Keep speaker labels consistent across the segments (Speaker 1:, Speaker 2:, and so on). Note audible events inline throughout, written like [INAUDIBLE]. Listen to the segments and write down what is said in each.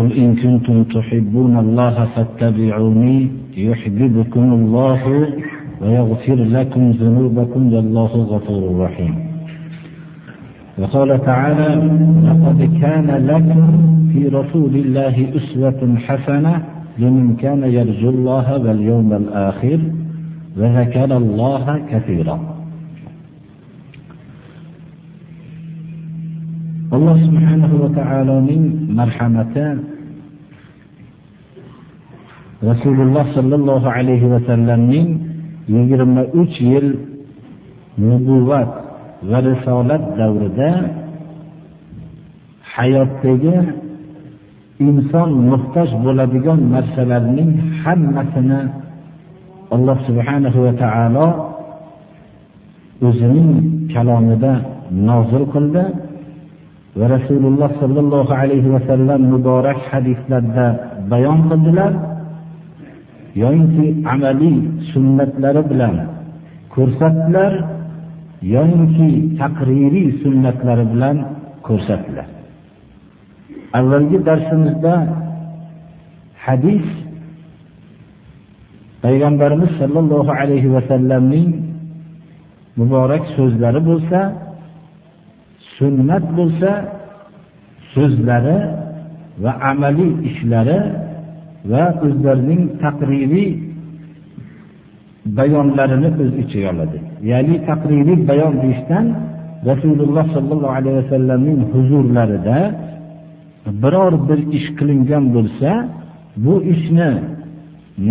Speaker 1: قل إن كنتم تحبون الله فاتبعوني يحببكم الله ويغفر لكم ذنوبكم والله غفور رحيم. وقال تعالى لقد كان لكم في رسول الله أسوة حسنة لمن كان يرجو الله واليوم الآخر وذكر الله كثيرا. alloh subhanahu va taoloning marhamati rasululloh sollallohu alayhi vasallamning yigirma uch yil nubuvvat va risolat davrida hayotdagi inson muhtoj bo'ladigan narsalarning hammasini alloh subhanahu va taolo o'zining kalomida nozil qildi va rasululloh sollallohu alayhi vasallam muborak hadislarda bayon qildilar. Yoyinki amaliy sunnatlari bilan ko'rsatdilar yoyinki taqririy sunnatlari bilan ko'rsatdilar. Avvalgi darsimizda hadis payg'ambarimiz sollallohu alayhi vasallamning muborak so'zlari bo'lsa sunnat bo'lsa so'zlari va amaliy ishlari va o'zlarining taqririy bayonlarini o'z ichiga oladi. Ya'ni taqririy bayon deyishdan rasululloh sollallohu alayhi vasallamning huzurlarida biror bir ish qilingan bo'lsa bu ishni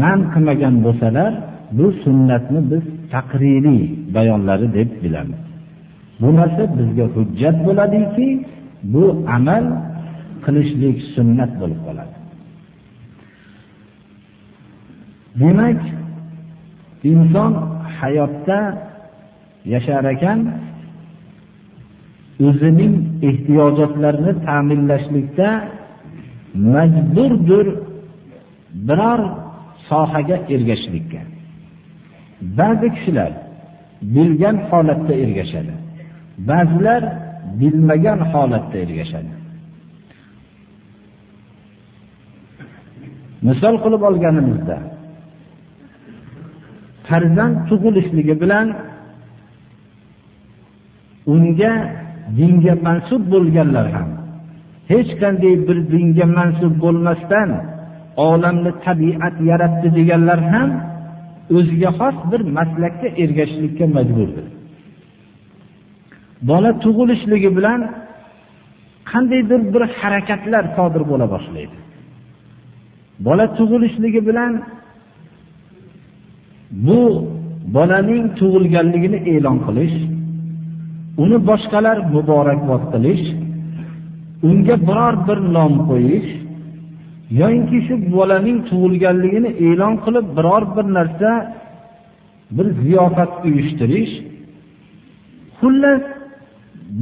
Speaker 1: man qilmagan bo'lsalar bu sunnatni biz taqririy bayonlari deb bilamiz. Bu narsa bizga hujjat bo'ladiki bu amal qilishlik sunnat bo'lib qoladi. Demak inson hayotda yashar ekan o'zining ehtiyojotlarini ta'minlashlikda majburdir biror sohaga ergashishlikka. Ba'zi kishilar bilgan holatda ergashadi ba'zilar bilmagan holatda ergashadi. Misol qilib olganimizda farzand tug'ilishligi bilan unga dinga mansub bo'lganlar ham hech qanday bir dinga mansub bo'lmasdan olamni tabiat yaratdi deganlar ham o'ziga xos bir maslakka ergashishlikka majburdir. Bola tug'ilishligi bilan qandaydir bir harakatlar sodir bo'la boshlaydi. Bola tug'ilishligi bilan bu bolaning tug'ilganligini e'lon qilish uni boshqalar muborakbod qilish unga biror bir nom qo'yish yoinki shu bolaning tug'ilganligini e'lon qilib biror bir narsa bir ziyofat uyushtirish xullas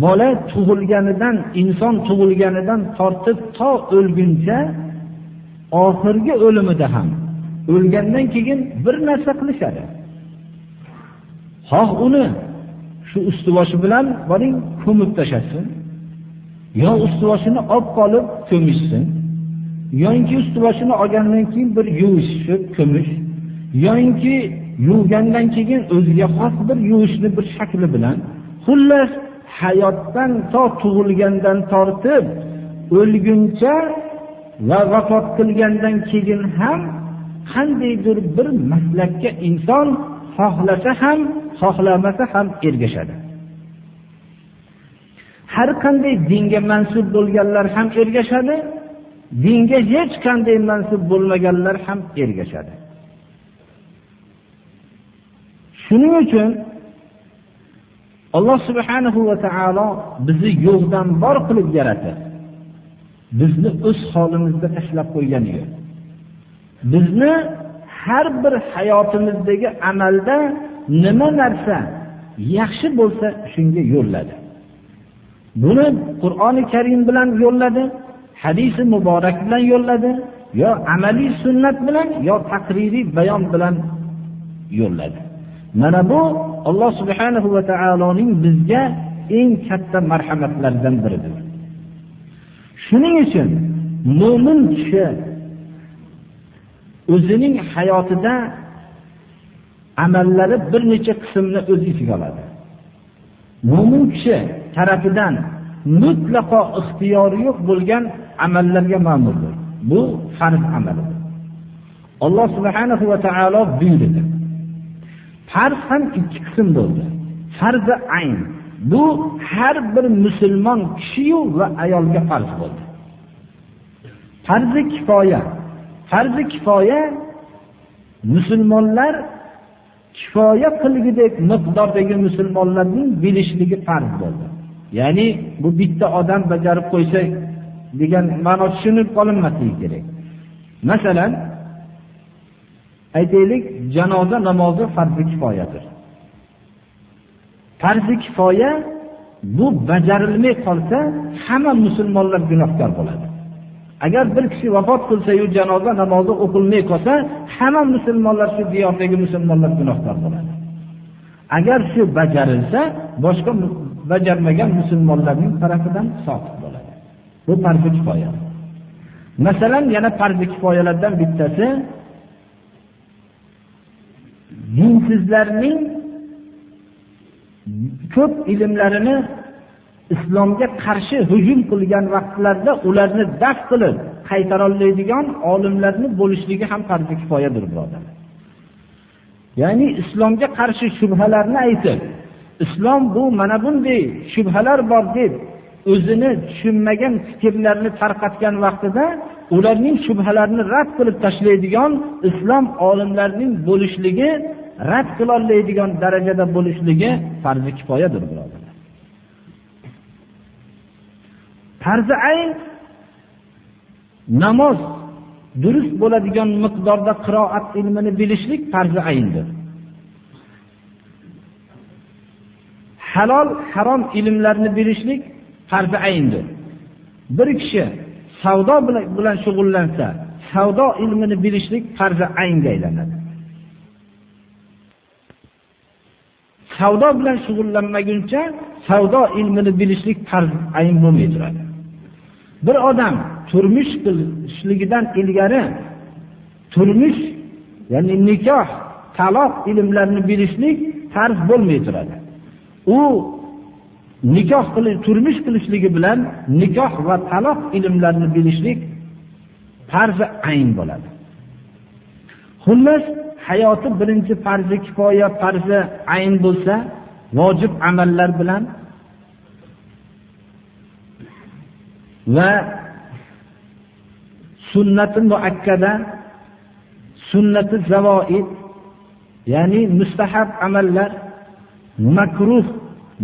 Speaker 1: bola tug'ilganidan inson tug'ilganidan tortib to o'lguncha oxirgi o'limida ham o'lgandan keyin bir narsa qilishadi. Xoh uni shu ustiboshi bilan boring ko'mib tashlasin. Yo ustiboshini olib qolib ko'mishsin. Yoinki ustiboshini olgandan keyin bir yuvishib ko'mish. Yoinki yuvgandan keyin o'ziga xos bir yuvishni bir shakli bilan. Xullas hayotdan to tug'ilgandan tortib o'lguncha va vafot qilgandan keyin ham qandaydir bir maslakka inson xohlasa ham xohlamasa ham ergashadi. Har qanday dinga mansub bo'lganlar ham ergashadi dinga hech qanday mansub bo'lmaganlar ham ergashadi. Shuning uchun alloh subhanahu va taolo bizni yo'qdan bor qilib yaratdi bizni o'z holimizda tashlab qo'ygani yo'q bizni har bir hayotimizdagi amalda nima narsa yaxshi bo'lsa shunga yo'lladi. Buni qur'oni karim bilan yo'lladi hadisi muborak bilan yo'lladi yo amaliy sunnat bilan yo taqririy bayon bilan yo'lladi. Mana bu alloh subhanahu va taoloning bizga eng katta marhamatlaridan biridir. Shuning uchun mo'min kishi o'zining hayotida amallari bir necha qismni o'z ichiga oladi. Mo'min kishi tarafidan mutlaqo ixtiyori yo'q bo'lgan amallarga ma'murdir. Bu farz amalidir. Alloh subhanahu va taolo buyurdi. Farz ham ikki qism bo'ldi. Farzi ayn. Bu har bir musulmon kishi va ayolga farz bo'ldi. Farzi kifoya. Farzi kifoya musulmonlar kifoya qilgudek miqdordagi musulmonlarning bilishligi farz bo'ldi. Ya'ni bu bitta odam bajarib qo'ysa degan ma'no tushunib qolinmasligi kerak. Masalan aytaylik janoza namozi farzi kifoyadir. Farzi kifoya bu bajarilmay qolsa hamma musulmonlar gunohkor bo'ladi. Agar bir kishi vafot qilsayu janoza namozi o'qilmay qolsa hamma musulmonlar shu diyordagi musulmonlar gunohkor bo'ladi. Agar shu bajarilsa boshqa bajarmagan musulmonlarning tarafidan soqit bo'ladi. Bu farzi kifoya. Masalan yana farzi kifoyalardan bittasi dinsizlarning ko'p ilmlarini islomga qarshi hujum qilgan vaqtlarda ularni daf qilib qaytarolmaydigan olimlarni bo'lishligi ham farzi kifoyadir birodarlar ya'ni islomga qarshi shubhalarni aytib islom bu mana bunday shubhalar bor deb o'zini tushunmagan fikrlarni tarqatgan vaqtida ularning shubhalarini rad qilib tashlaydigan islom olimlarining bo'lishligi rad qilolmaydigan darajada bo'lishligi farzi kifoyadir birodar. Farzi ayn namoz durust bo'ladigan miqdorda qiroat ilmini bilishlik farzi ayndir. Halol harom ilmlarni bilishlik farzi ayndir. Bir kishi savdo bilan shug'ullansa savdo ilmini bilishlik farzi aynga aylanadi. Savdo bilan shug'ullanmaguncha savdo ilmini bilishlik farz ayn bo'lmay turadi bir odam turmush qilishligidan ilgari turmush ya'ni nikoh taloq ilmlarini bilishlik farz bo'lmay turadi. U nikoh qilish turmush qilishligi bilan nikoh va taloq ilmlarini bilishlik farzi ayn bo'ladi. Xullas hayoti birinchi farzi kifoya farzi ayn bo'lsa vojib amallar bilan va sunnati muakkada sunnati zavoid ya'ni mustahab amallar makruh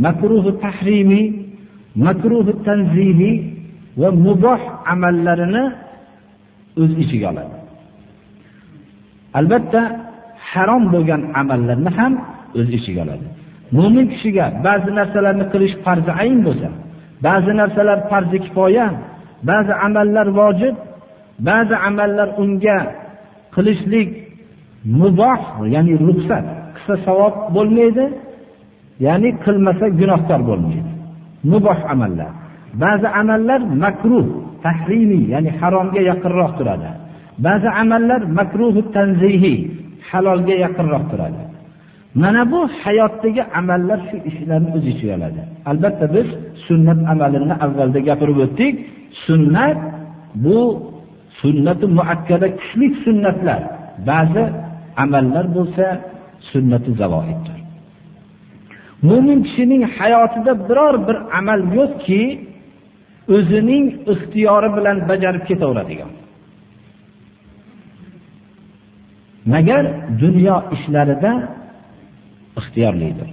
Speaker 1: makruhi tahrimiy makruhi tanzihiy va muboh amallarini o'z ichiga oladi. Albatta harom bo'lgan amallarni ham o'z ichiga oladi. Mo'min kishiga ba'zi narsalarni qilish farzi ayn bo'lsa ba'zi narsalar farzi kifoya ba'zi amallar vojib ba'zi amallar unga qilishlik muboh ya'ni ruxsat. Qilsa savob bo'lmaydi ya'ni qilmasa gunohkor bo'lmaydi. Muboh amallar. Ba'zi amallar makruh tahrimiy ya'ni haromga yaqinroq turadi. Ba'zi amallar makruhi tanzihiy halolga yaqinroq turadi. Mana bu hayotdagi amallar shu ishlarni o'z ichiga oladi. Albatta biz sunnat amalini avvalda gapirib o'tdik. Sunnat bu sunnati muakkada kuchli sunnatlar. Ba'zi amallar bo'lsa sunnati zavoiddir mo'min kishining hayotida biror bir amal yo'qki o'zining ixtiyori bilan bajarib ketaveradigan. Magar dunyo ishlarida ixtiyorlidir.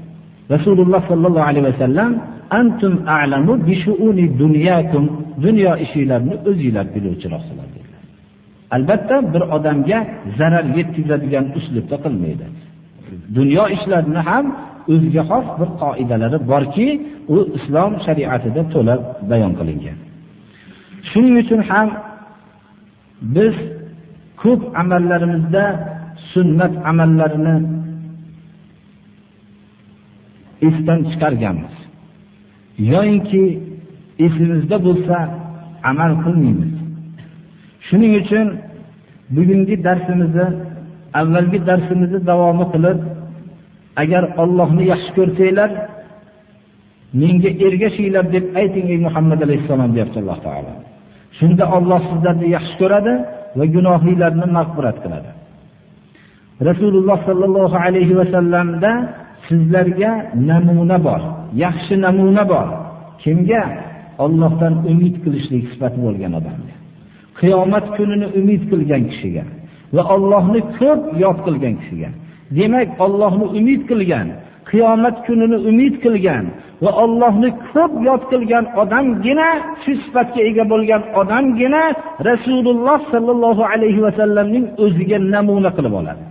Speaker 1: Rasululloh sallallohu alayhi vasallam antum a'lamu bi shu'uni dunyakum dunyo ishlarini o'zingizlar biluvchiroqsizlar dedilar. Albatta bir odamga zarar yetkazadigan uslubda qilmaydi. Dunyo ishlarini ham o'ziga xos bir qoidalari borki u islom shariatida to'la bayon qilingan. Shuning uchun ham biz ko'p amallarimizda sunnat amallarini esdan chiqarganmiz. Yoyinki esimizda bo'lsa amal qilmaymiz shuning uchun bugungi darsimizni avvalgi darsimizni davomi qilib agar Allohni yaxshi ko'rsanglar menga ergashinglar deb ayting ey Muhammad alayhissalom deyapti Alloh taolo. Shunda Alloh sizlarni yaxshi ko'radi va gunohinglarni mag'firat qiladi. Rasululloh sallallohu alayhi va sallamda sizlarga namuna bor, yaxshi namuna bor. Kimga? Allohdan umid qilishlik sifati bo'lgan odamga. Qiyomat kunini umid qilgan kishiga va Allohni ko'p yod qilgan kishiga. Demak, Allohni umid qilgan, qiyomat kunini umid qilgan va Allohni ko'p yod qilgan odamgina shu sifatga ega bo'lgan odamgina Rasululloh sallallohu alayhi va sallamning o'ziga namuna qilib oladi.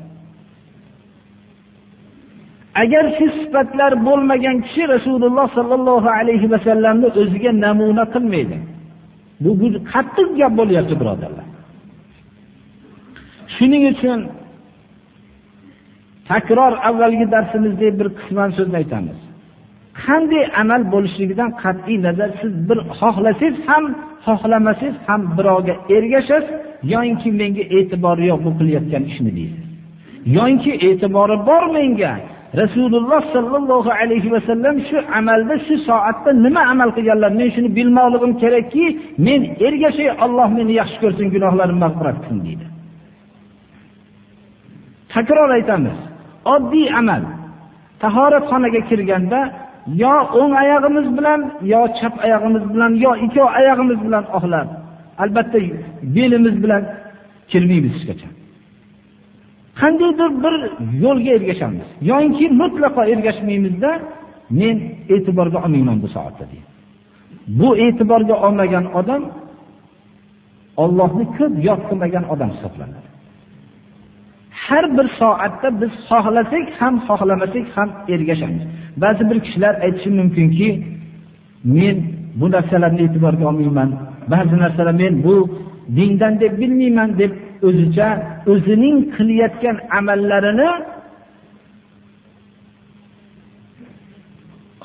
Speaker 1: Agar shu sifatlar bo'lmagan kishi Rasululloh sollallohu alayhi vasallamni o'ziga namuna qilmaydi. Bu, qattiq gap bo'lyapti, birodarlar. Shuning uchun takror avvalgi darsimizda bir qisman so'zni aytamiz qanday amal bo'lishligidan qat'iy nazar siz bir xohlasangiz ham xohlamasangiz ham birovga ergashasiz yoinki menga e'tibori yo'q bu qilayotgan ishni deysiz yoinki e'tibori bor menga rasululloh sollallohu alayhi vasallam shu amalda shu soatda nima amal qilganlar? Men shuni bilmoqligim kerakki men ergashay olloh meni yaxshi ko'rsin gunohlarimni mag'firat qilsin deydi. Takror aytamiz. Oddiy amal. Tahoratxonaga kirganda yo o'ng oyog'imiz bilan yo chap oyog'imiz bilan yo ikki oyog'imiz bilan oxlab albatta belimiz bilan kirmaymiz hech qachon. Qandaydir bir yo'lga ergashamiz. Yoinki mutlaqo ergashmaymizda men e'tiborga olmayman bu soatda deydi. Bu e'tiborga olmagan odam ollohni ko'p yod qilmagan odam hisoblanadi. Har bir soatda biz xohlasak ham xohlamasak ham ergashamiz. Ba'zi bir kishilar aytishi mumkinki men bu narsalarni e'tiborga olmayman ba'zi narsalar men bu dindan deb bilmayman deb o'zicha o'zining qilayotgan amallarini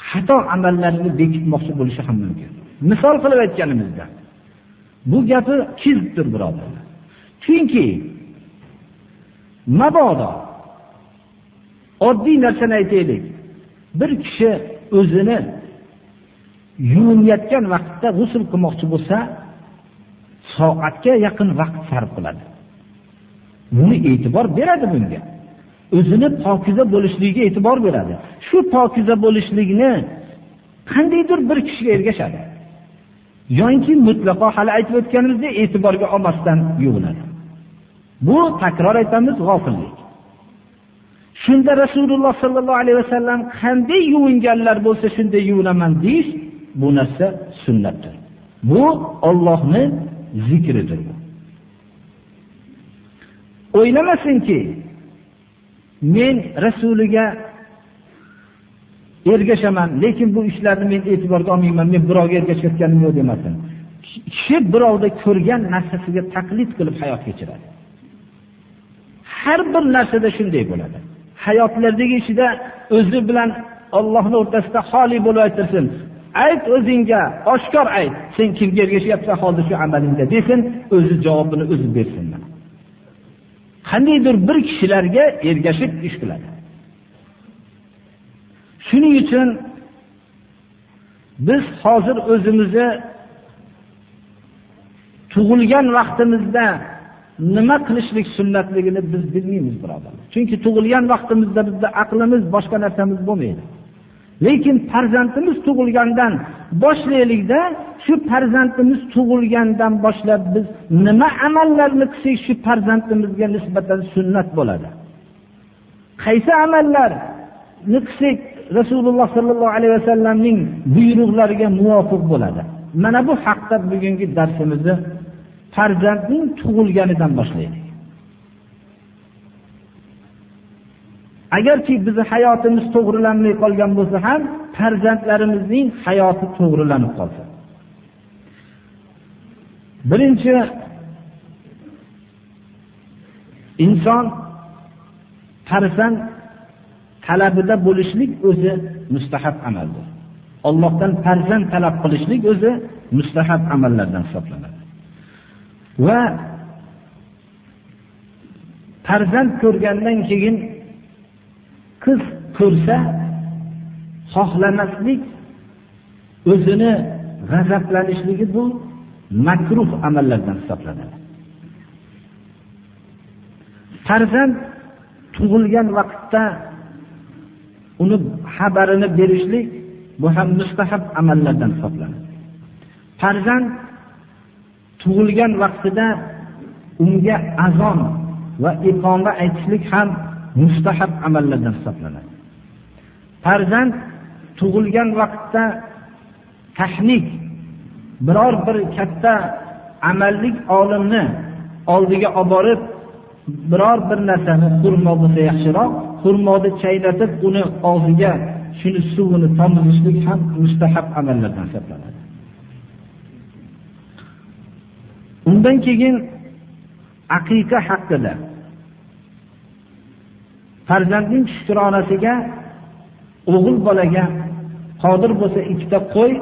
Speaker 1: xato amallarini bekitmoqchi bo'lishi ham mumkin. Misol qilib aytganimizda bu gapi kizbdir birodarlar. Chunki mabodo oddiy narsani aytaylik. Bir kishi o'zini yuvinayotgan vaqtda g'usul qilmoqchi bo'lsa soatga yaqin vaqt sarf qiladi. Buni e'tibor beradi bunga o'zini pokiza bo'lishligiga e'tibor beradi shu pokiza bo'lishlikni qandaydir bir kishiga ergashadi yoinki mutlaqo hali aytib o'tganimizdek e'tiborga olmasdan yuviladi. Bu takror aytamiz g'ofillik. Shunda Rasululloh sallallohu alayhi vasallam qanday yuvinganlar bo'lsa shunday yuvinaman deyish bu narsa sunnatdir. Bu Allohni zikridir. O'ylamasinki, men rasuliga ergashaman, lekin bu ishlarni men e'tiborga olmayman, men birovga ergashayotganim yo'q demasin. Kishi birovda ko'rgan narsasiga taqlid qilib hayot kechiradi. har bir narsada shunday bo'ladi hayotlardagi ishida o'zi bilan ollohni o'rtasida xoli bo'lib aytirsin ayt o'zingga oshkor ayt sen kimga ergashyapsan hozir shu amalingda desin o'zi javobini o'zi bersin qandaydir bir kishilarga ergashib ish qiladi. Shuning uchun biz hozir o'zimizni tug'ilgan vaqtimizda nima qilishlik sunnatligini biz bilmaymiz birodarlar. Chunki tug'ilgan vaqtimizda bizda aqlimiz boshqa narsamiz bo'lmaydi. Lekin farzandimiz tug'ilgandan boshlaylikda shu farzandimiz tug'ilgandan boshlab biz nima amallarni qilsak shu farzandimizga nisbatan sunnat bo'ladi? Qaysi amallarni qilsak rasululloh sollallohu alayhi vasallamning buyruqlariga muvofiq bo'ladi? Mana bu haqda bugungi darsimizni farzandning tug'ilganidan boshlaylik. Agarki bizni hayotimiz to'g'rilanmay qolgan bo'lsa ham farzandlarimizning hayoti to'g'rilanib qolsa. Birinchi inson farzand talabida bo'lishlik o'zi mustahab amaldir. Ollohdan farzand talab qilishlik o'zi mustahab amallardan hisoblanadi. Va farzand ko'rgandan keyin qiz ko'rsa xohlamaslik o'zini g'azablanishligi bu makruh amallardan hisoblanadi. Farzand tug'ilgan vaqtda uni xabarini berishlik bu ham mustahab amallardan hisoblanadi. Farzand tug'ilgan vaqtida unga azon va iqoma aytishlik ham mustahab amallardan hisoblanadi. Farzand tug'ilgan vaqtda tahnik biror bir katta amallik olimni oldiga olib borib biror bir narsani xurmo bo'lsa yaxshiroq xurmoni chaynatib uni og'ziga shuni suvini tomizishlik ham mustahab amallardan hisoblanadi. Undan keyin aqiqa haqida farzandning shukronasiga o'g'il bolaga qodir bo'lsa ikkita qo'y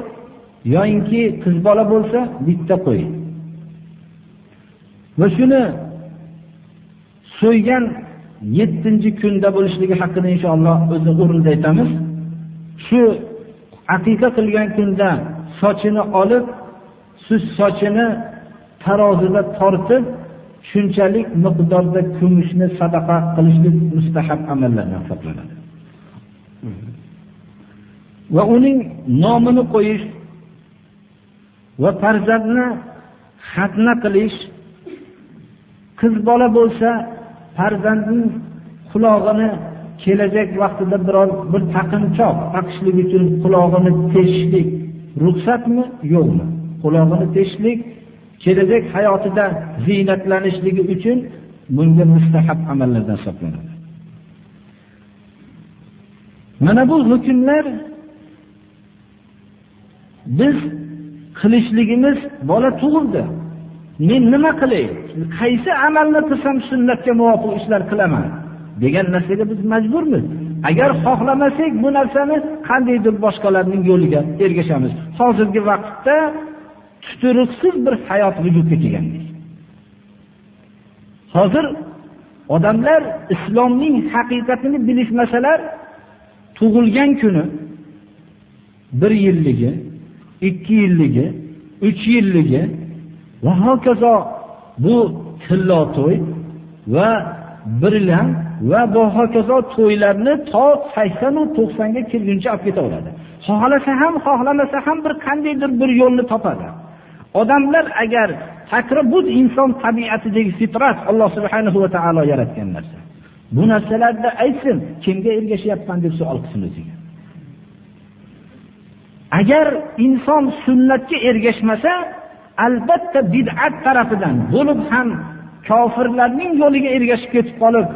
Speaker 1: yoyinki qiz bola bo'lsa bitta qo'y. Va shuni so'ygan yettinchi kunda bo'lishligi haqida inshaalloh o'zi o'rinda aytamiz. Shu aqiqa qilgan kunda sochini olib siz sochini tarozida tortib shunchalik miqdorda kumushni sadaqa qilishlik mustahab amallardan hisoblanadi. Va uning nomini qo'yish va farzandni xatna qilish qiz bola bo'lsa farzandning qulog'ini kelajak vaqtida biror bir taqinchoq taqishlik uchun qulog'ini teshishlik ruxsatmi yo'qmi? Qulog'ini teshishlik kelajak hayotida ziynatlanishligi uchun bunga mustahab amallardan hisoblanadi. Mana bu hukmlar biz qilishligimiz bola tug'ildi. Men nima qilay? Qaysi amalni qilsam sunnatga muvofiq ishlar qilaman? Degan narsaga biz majburmiz. Agar xohlamasak bu narsani qandaydir boshqalarning yo'liga ergashamiz. Hozirgi vaqtda tuturuqsiz bir hayot vujudga kelgandek hozir odamlar islomning haqiqatini bilishmasalar tug'ilgan kuni bir yilligi ikki yilligi uch yilligi va hokazo bu tillo to'y va birlam va bu hokazo to'ylarni to saksonu to'qsonga kirguncha olib ketaveradi. Xohlasa ham xohlamasa ham bir qandaydir bir yo'lni topadi. Odamlar agar takri bu inson tabiatidagi fitrat alloh subhanahu va taolo yaratgan narsa. Bu narsalarda aytsin kimga ergashyapman deb savol qilsin o'ziga. Agar inson sunnatga ergashmasa albatta bid'at tarafidan bo'lib ham kofirlarning yo'liga ergashib ketib qolib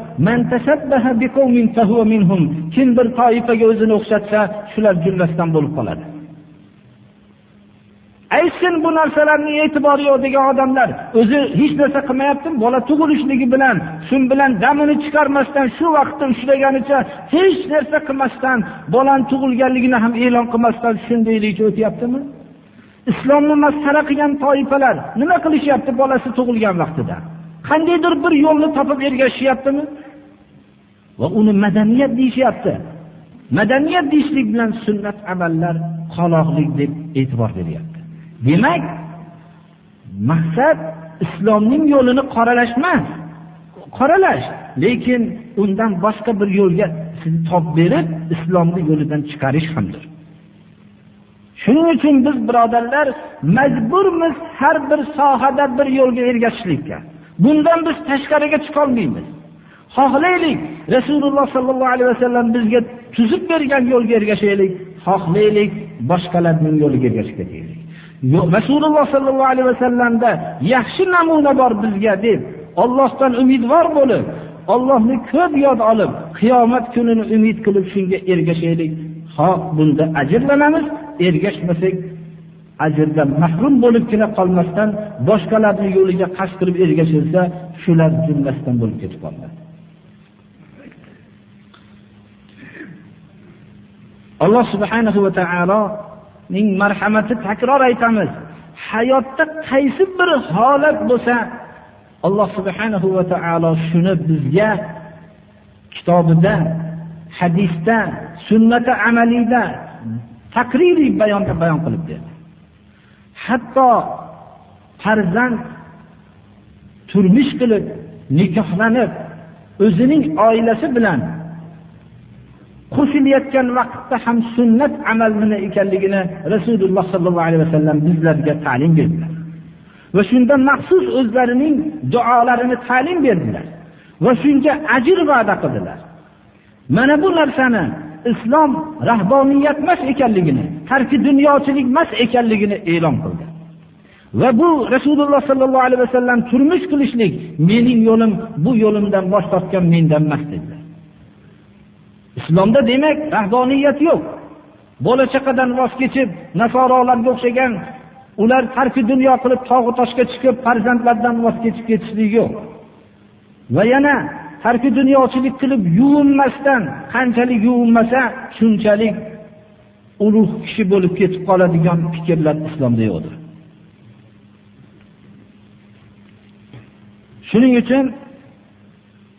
Speaker 1: kim bir toifaga o'zini o'xshatsa shular jumlasidan bo'lib qoladi. Aytsin bu narsalarni e'tibori yo'q degan odamlar. O'zi hech narsa qilmayapti bola tug'ilishligi bilan shun bilan damini chiqarmasdan shu vaqtda ushlaganicha hech narsa qilmasdan bolani tug'ilganligini ham e'lon qilmasdan shundaylikcha o'tyaptimi? Islomni masxara qilgan toifalar nima qilishyapti bolasi tug'ilgan vaqtida? Qandaydir bir yo'lni topib ergashishyaptimi va uni madaniyat deyishyapti. Madaniyat deyishlik bilan sunnat amallar qoloqlik deb e'tibor beryapti. Demak maqsad islomning yo'lini qoralash emas. Qoralash. Lekin undan boshqa bir yo'lga sizni topib berib islomni yo'lidan chiqarish hamdir. Shuning uchun biz birodarlar majburmiz har bir sohada bir yo'lga ergashishlikka. Bundan biz tashqariga chiqolmaymiz xohlaylik rasululloh sallallohu alayhi vasallam bizga tuzib bergan yo'lga ergashaylik xohlaylik boshqalarning yo'liga ergashib ketaylik. Rasululloh sollallohu alayhi vasallamda yaxshi namuna bor bizga deb ollohdan umidvor bo'lib ollohni ko'p yod olib qiyomat kunini umid qilib shunga ergashaylik. Ho bunda ajrlanamiz ergashmasak ajrdan mahrum bo'libgina qolmasdan boshqalarni yo'liga qasd qilib ergashilsa shular jumlasidan bo'lib ketib qoladi. Alloh subhanahu va taolo ning marhamati takror aytamiz. Hayotda qaysi bir holat bo'lsa alloh subhanahu va taolo shuni bizga kitobida hadisda sunnati amaliyda taqririy bayonda bayon qilib berdi. Hatto farzand turmush qilib nikohlanib o'zining oilasi bilan qo'shilayotgan vaqtda ham sunnat amal nima ekanligini rasululloh sollallohu alayhi vasallam bizlarga ta'lim berdilar. Va shunda maxsus o'zlarining duolarini ta'lim berdilar va shunga ajr va'da qildilar. Mana bu narsani islom rahboniyat emas ekanligini tarki dunyochilik emas ekanligini e'lon qildi. Va bu rasululloh sollallohu alayhi vasallam turmush qilishlik mening yo'lim bu yo'limdan bosh tortgan mendan emas dedilar. Islomda demak rahboniyat yo'q. Bola chaqadan voz kechib nasorolarga o'xshagan ular tarki dunyo qilib tog'u toshga chiqib farzandlardan voz kechib ketishlik yo'q. Va yana tarki dunyochilik qilib yuvinmasdan qanchalik yuvinmasa shunchalik ulug' kishi bo'lib ketib qoladigan fikrlar islomda yo'qdir. Shuning uchun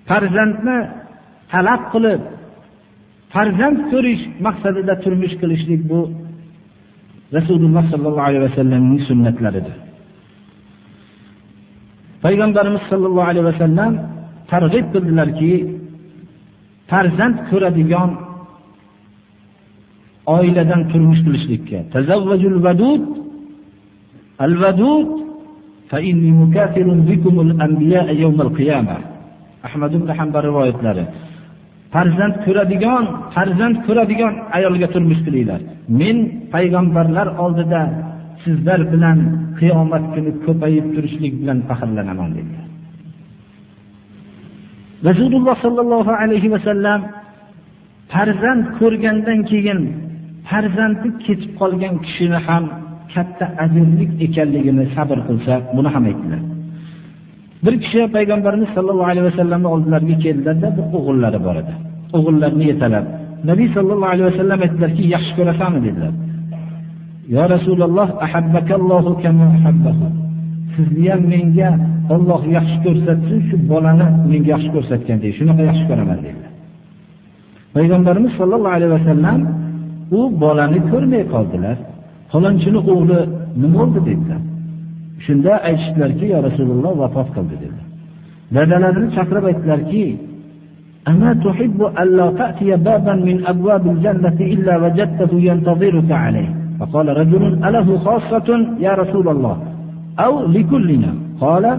Speaker 1: farzandni talab qilib farzand ko'rish maqsadida turmush qilishlik bu rasululloh sollallohu alayhi vasallamning sunnatlaridir. Payg'ambarimiz sollallohu alayhi vasallam targ'ib qildilarki farzand ko'radigan oiladan turmush qilishlikka. Vadud al vadud fa inni mukafirun bikumul anbiya yawmal qiyamah. ahmad ibn Hanbal rivoyatlari. Farzand ko'radigan farzand ko'radigan ayolga turmush qilinglar men payg'ambarlar oldida sizlar bilan qiyomat kuni ko'payib turishlik bilan faxrlanaman dedilar. Rasululloh sollallohu alayhi vasallam farzand ko'rgandan keyin farzandi ketib qolgan kishini ham katta ajrlik ekanligini sabr qilsa buni ham aytdilar. Bir kishi payg'ambarimiz sollallohu alayhi vasallamni oldilariga keldilarda bir o'g'illari bor edi. O'g'illarini yetalab nabiy sollallohu alayhi vasallam aytdilarki yaxshi ko'rasanmi dedilar. Yo rasululloh sizni ham menga olloh yaxshi ko'rsatsin shu bolani menga yaxshi ko'rsatgandek shunaqa yaxshi ko'raman dedilar. Payg'ambarimiz sollallohu alayhi vasallam u bolani ko'rmay qoldilar. Falonchini o'g'li nima bo'ldi dedilar. Shunda aytishdilarki, yo Rasululloh vafot qildi" dedi. Dadalarini chaqirib aytdilarki, an la ta'tiya baban min abwabil jannati illa yantaziruka alayh." Faqala alahu ya Rasululloh aw. Qala.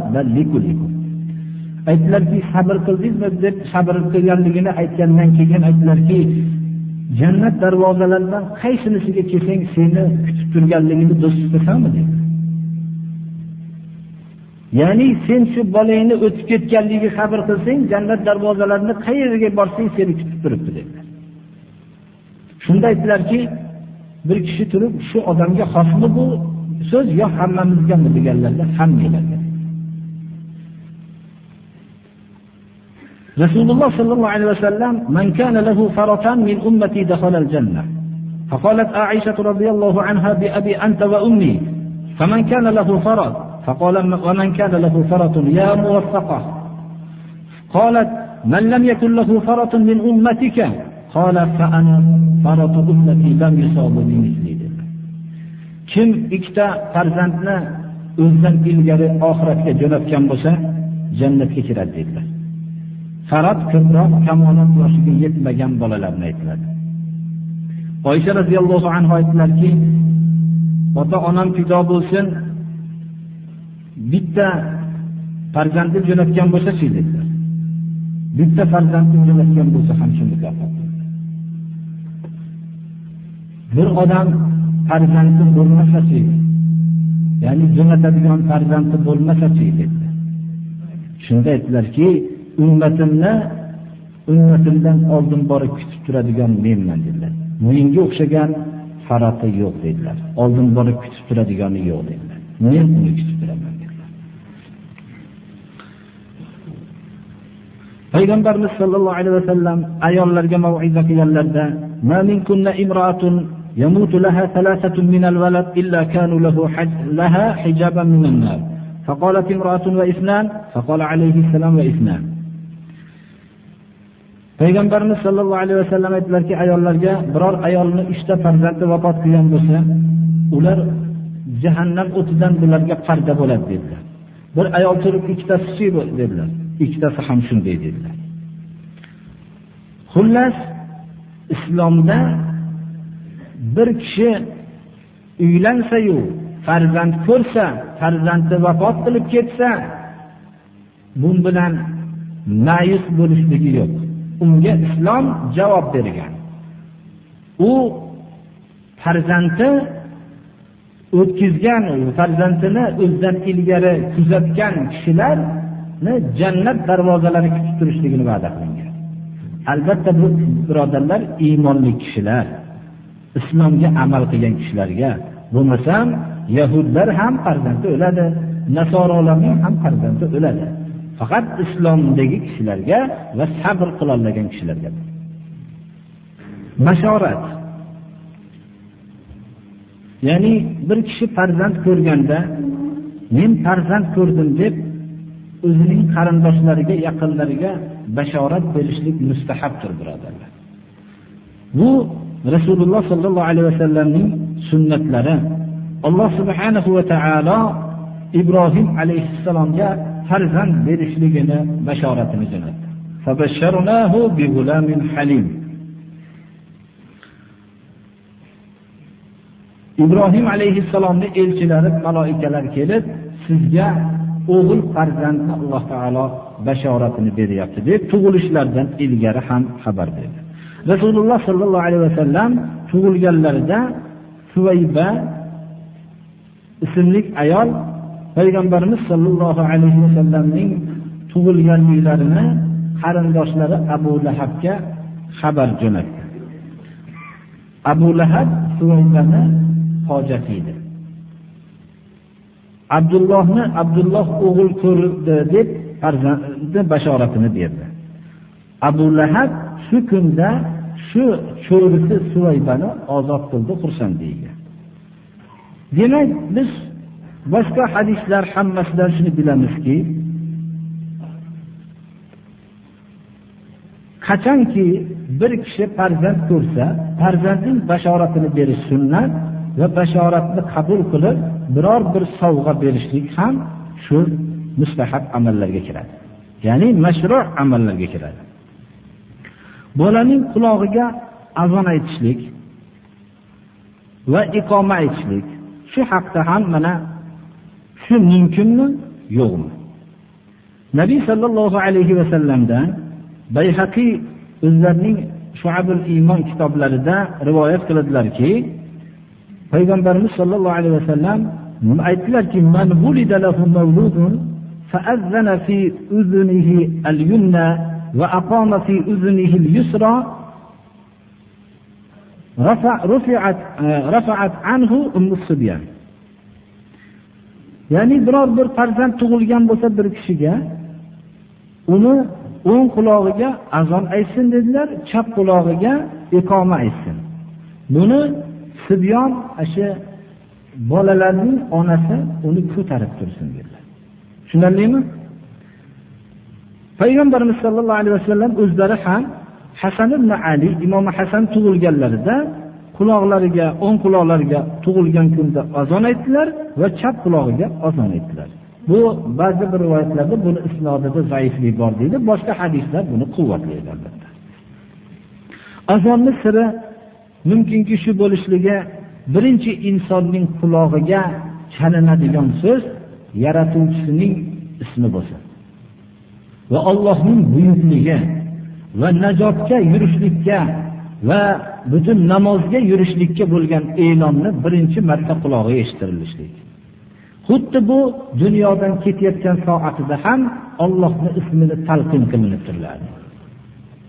Speaker 1: Aytdilarki, sabr qildingizmi deb sabr qilganligini aytgandan keyin aytdilarki, jannat darvozalaridan qaysinisiga kelsang seni kutib turganligini do'st tutasanmi dedi. ya'ni sen shu bolangni o'tib ketganligiga sabr qilsang jannat darvozalarini qayerga borsang seni kutib turibdi dedilar shunda aytdilarki bir kishi turib shu odamga xosmi bu so'z yo hammamizgami deganlarda hammanglarga rasululloh sollallohu alayhi vasallam man kana lahu faratan min ummati dakhala al-jannah فقالت عائشة رضي الله عنها بأبي أنت وأمي فمن كان له فرط فقال ومن كان له فرط يا موفقة قالت من لم يكن له فرط من أمتك قال فأنا فرط أمتي لم يصاب بمثلي kim ikkita farzandni o'zidan ilgari oxiratga jo'natgan bo'lsa jannatga kiradi dedilar farod ko'proq kamolot yoshiga yetmagan bolalarni aytiladi oysha roziyallohu anhu aytdilarki ota onam fido bo'lsin bitta farzandni jo'natgan bo'lsa dedilar. Bitta farzandni jo'natgan bo'lsa ham shu mukofot bir odam farzandi bo'lmasachi ya'ni jo'natadigan farzandi bo'lmasachi dedi shunda aytdilarki ummatimni ummatimdan oldin borib kutib turadigan menman dedilar. Menga o'xshagan farati yo'q dedilar. Oldin borib kutib turadigani yo'q dedilar. Men uni kutib turaman dedilar payg'ambarimiz sollallohu alayhi vasallam ayollarga mauiza qilganlarida يموت لها ثلاثة من الولد إلا كانوا له حج لها حجابا من النار فقالت امرأة وإثنان فقال عليه السلام وإثنان payg'ambarimiz sollallohu alayhi vasallam aytdilarki ayollarga biror ayolni uchta farzandi vafot qilgan bo'lsa ular jahannam o'tidan bularga parda bo'ladi dedilar bir ayol turib ikkitasi dedilar Ikkitasi ham shunday dedilar. Xullas islomda bir kishi uylansa-yu, farzand ko'rsa farzandi vafot qilib ketsa bun bilan ma'yus bo'lishligi yo'q. Unga islom javob bergan. U farzandi o'tkizgan farzandini o'zidan ilgari kuzatgan kishilar jannat darvozalari kutib turishligini va'da qilingan. Albatta bu birodarlar iymonli kishilar islomga amal qilgan kishilarga bo'lmasam yahudlar ham farzandi o'ladi nasorolarning ham farzandi o'ladi. Faqat islomdagi kishilarga va sabr qilolmagan kishilarga. Bashorat. Ya'ni bir kishi farzand ko'rganda men farzand ko'rdim deb o'zining qarindoshlariga yaqinlariga bashorat berishlik mustahabdir birodarlar. Bu rasululloh sollallohu alayhi vasallamning sunnatlari. Alloh subhanahu va taolo ibrohim alayhissalomga farzand berishligini bashoratini jo'natdi. Ibrohim alayhissalomni elchilari maloikalar kelib sizga o'g'il farzandni alloh taolo bashoratini beryapti deb tug'ilishlaridan ilgari ham xabar berdi. Rasululloh sollallohu alayhi vasallam tug'ilganlarida suvayba ismli ayol payg'ambarimiz sollallohu alayhi vasallamning tug'ilganliklarini qarindoshlari abu lahabga xabar jo'natdi. Abu lahab suvaybani hojati edi. Abdullohni abdulloh o'g'il ko'rdi deb farzandni bashoratini berdi. Abu lahab shu kunda shu cho'risi suvaybani ozod qildi xursandligiga demak biz boshqa hadislar hammasidan shuni bilamizki qachonki bir kishi farzand ko'rsa farzandning bashoratini berish sunnat va bashoratni qabul qilib biror bir sovg'a berishlik ham shu mustahab amallarga kiradi. Ya'ni mashru amallarga kiradi. Bolaning qulog'iga azon aytishlik va iqoma aytishlik shu haqda ham mana shu mumkinmi yo'qmi? Nabiy sollallohu alayhi vasallamdan bayhaqiy o'zlarining shuabul iymon kitoblarida rivoyat qiladilarki payg'ambarimiz sollallohu alayhi vasallam aytdilarki فأذن في أذنه اليمنى وأقام في أذنه اليسرى رفع رفعت رفعت عنه أم الصبيان ya'ni biror bir farzand tug'ilgan bo'lsa bir kishiga uni o'ng qulog'iga azon aytsin dedilar chap qulog'iga iqoma aytsin buni sibyon shu bolalarning onasi uni ko'tarib tursin dedilar. Tushunarlimi? Payg'ambarimiz sollallohu alayhi vasallam o'zlari ham hasan ibn ali imom hasan tug'ilganlarida quloqlariga o'ng quloqlariga tug'ilgan kunda azon aytdilar va chap qulog'iga azon aytdilar. Bu ba'zi bir rivoyatlarda buni isnodida zaiflik bor deydi boshqa hadislar buni quvvatlaydi albatta azonni siri mumkinki shu bo'lishligi birinchi insonning qulog'iga chalinadigan so'z yaratuvchisining ismi bo'lsin va Allohning buyukligi va najotga yurishlikka va butun namozga yurishlikka bo'lgan e'lonni birinchi marta qulog'iga eshittirilishlik xuddi bu dunyodan ketayotgan soatida ham Allohning ismini talqin qilinib turiladi.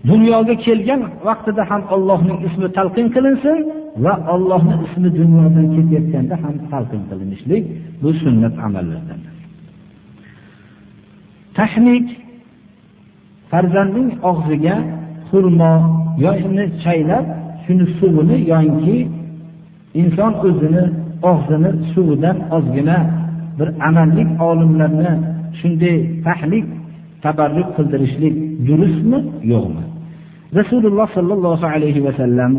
Speaker 1: Dunyoga kelgan vaqtida ham Allohning ismi talqin qilinsin va Allohning ismi dunyodan ketayotganda ham talqin qilinishlik bu sunnat amallardan. Tahnik farzandning og'ziga xurmo yoki chaylab shuni suvini yoki inson o'zini og'zini suvidan ozgina bir amallik olimlarni shunday tahlik tabarruk qildirishlik durustmi yo'qmi? Rasululloh sallallohu alayhi va sallam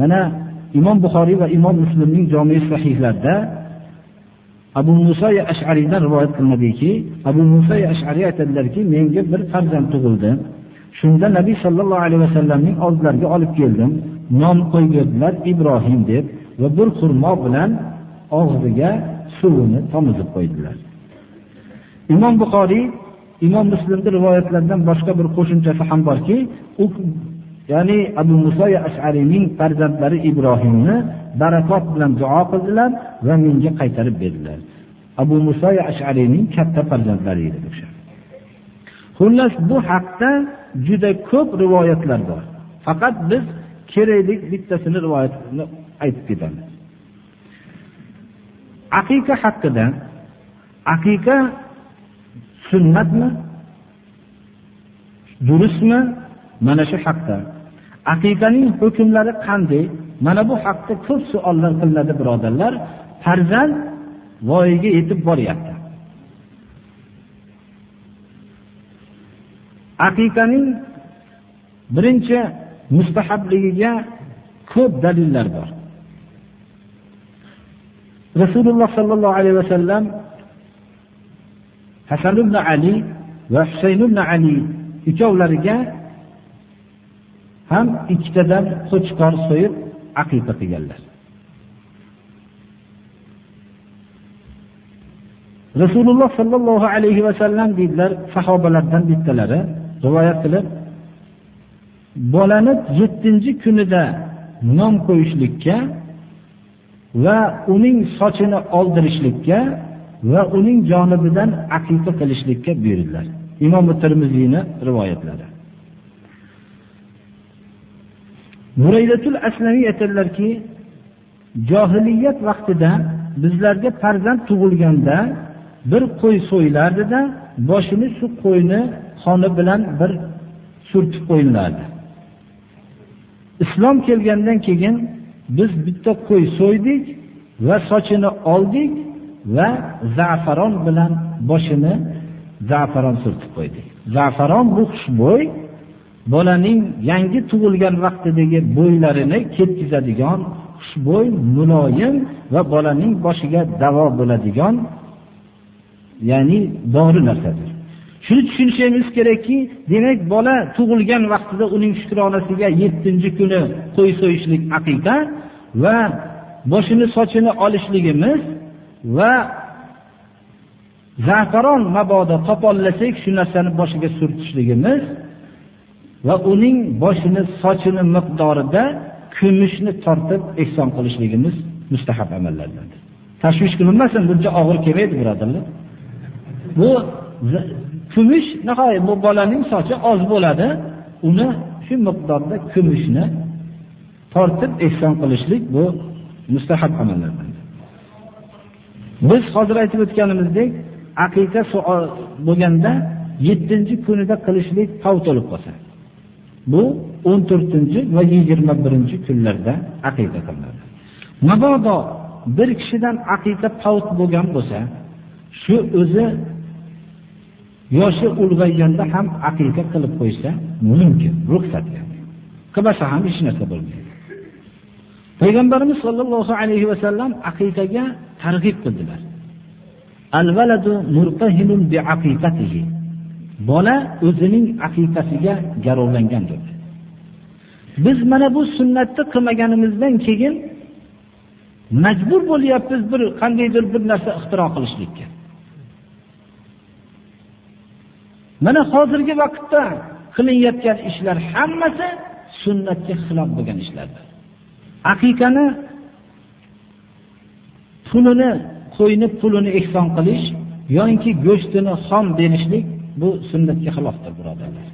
Speaker 1: mana imom buxoriy va imom muslimning jami sahihlarida abu muso ashariydan rivoyat qilinadiki abu muso ashariy aytadilarki menga bir farzand tug'ildi. Shunda nabiy sallallohu alayhi vasallamning oldilariga olib keldim. Nom qo'yganlar ibrohim deb va bir xurmo bilan og'ziga suvini tomizib qo'ydilar. Imom buxoriy imom Muslimning rivoyatlaridan boshqa bir qo'shimchasi ham borki u ya'ni abu muso ashariyning farzandlari ibrohimni barakot bilan duo qildilar va menga qaytarib berdilar. Abu muso ashariyning katta farzandlari edi o'sha xullas bu haqda juda ko'p rivoyatlar bor. Faqat biz keraklik bittasini rivoyatini aytib ketamiz. Aqiqa haqida aqiqa sunnatmi durustmi? Mana shu haqda aqiqaning hukmlari qanday? Mana bu haqda ko'p savollar qilinadi birodarlar. Farzand voyaga yetib boryapti. Aqiqaning birinchi mustahabligiga ko'p dalillar bor. Rasululloh sallallohu alayhi vasallam hasan ibn ali va husayn ibn ali ikkovlariga ham ikkitadan qo'chqor so'yib aqiqa qilganlar. Rasululloh sallallohu alayhi va sallam deydilar sahobalardan bittalari rivoyat qilib bolani 7-kunida nom qo'yishlikka va uning sochini oldirishlikka va uning jonibidan aqiqa qilishlikka buyurdilar. Imom termiziyni rivoyatlari. Muraydatul aslamiy aytadilarki johiliyat vaqtida bizlarga farzand tug'ilganda bir qo'y so'yilardida boshini shu qo'yni qoni bilan bir surtib qo'yilardi islom kelgandan keyin biz bitta qo'y so'ydik va sochini oldik va zafaron bilan boshini zafaron surtib qo'ydik. Zafaron bu xushbo'y bolaning yangi tug'ilgan vaqtidagi bo'ylarini ketkazadigan xushbo'y muloyim va bolaning boshiga davo bo'ladigan ya'ni dori narsadir. Shuni tushunishimiz kerakki demak bola tug'ilgan vaqtida uning shukronasiga yettinchi kuni qo'y so'yishlik aqiqa va boshini sochini olishligimiz va zafaron mabodo topollasak shu narsani boshiga surtishligimiz va uning boshini sochini miqdorida kumushni tortib ehson qilishligimiz mustahab amallardan. Tashvish qilinmasin buncha og'ir kelmaydi birodarlar. Bu kumush nihoyat bu bolaning sochi oz bo'ladi. Uni shu miqdorda kumushni tortib ehson qilishlik bu mustahab amallardan. Biz hozir aytib o'tganimizdek aqiqa bo'lganda yettinchi kunida qilishlik favt bo'lib qolsa. Bu o'n to'rtinchi va yigirma birinchi kunlarda aqida qilinadi. Mabodo bir kishidan aqida favt bo'lgan bo'lsa shu o'zi yoshi ulg'ayganda ham aqida qilib qo'ysa mumkin ruxsat qilmasa ham hech narsa bo'lmaydi. Payg'ambarimiz sollallohu alayhi vasallam aqiqaga targ'ib qildilar. Bola o'zining aqiqasiga garovlangandir. Biz mana bu sunnatni qilmaganimizdan keyin majbur bo'lyapmiz bir qandaydir bir narsa ixtiro qilishlikka. Mana hozirgi vaqtda qilinayotgan ishlar hammasi sunnatga xilof bo'lgan ishlardir. Aqiqani pulini qo'yni pulini ehson qilish yoki go'shtini xom berishlik bu sunnatga xilofdir birodarlar.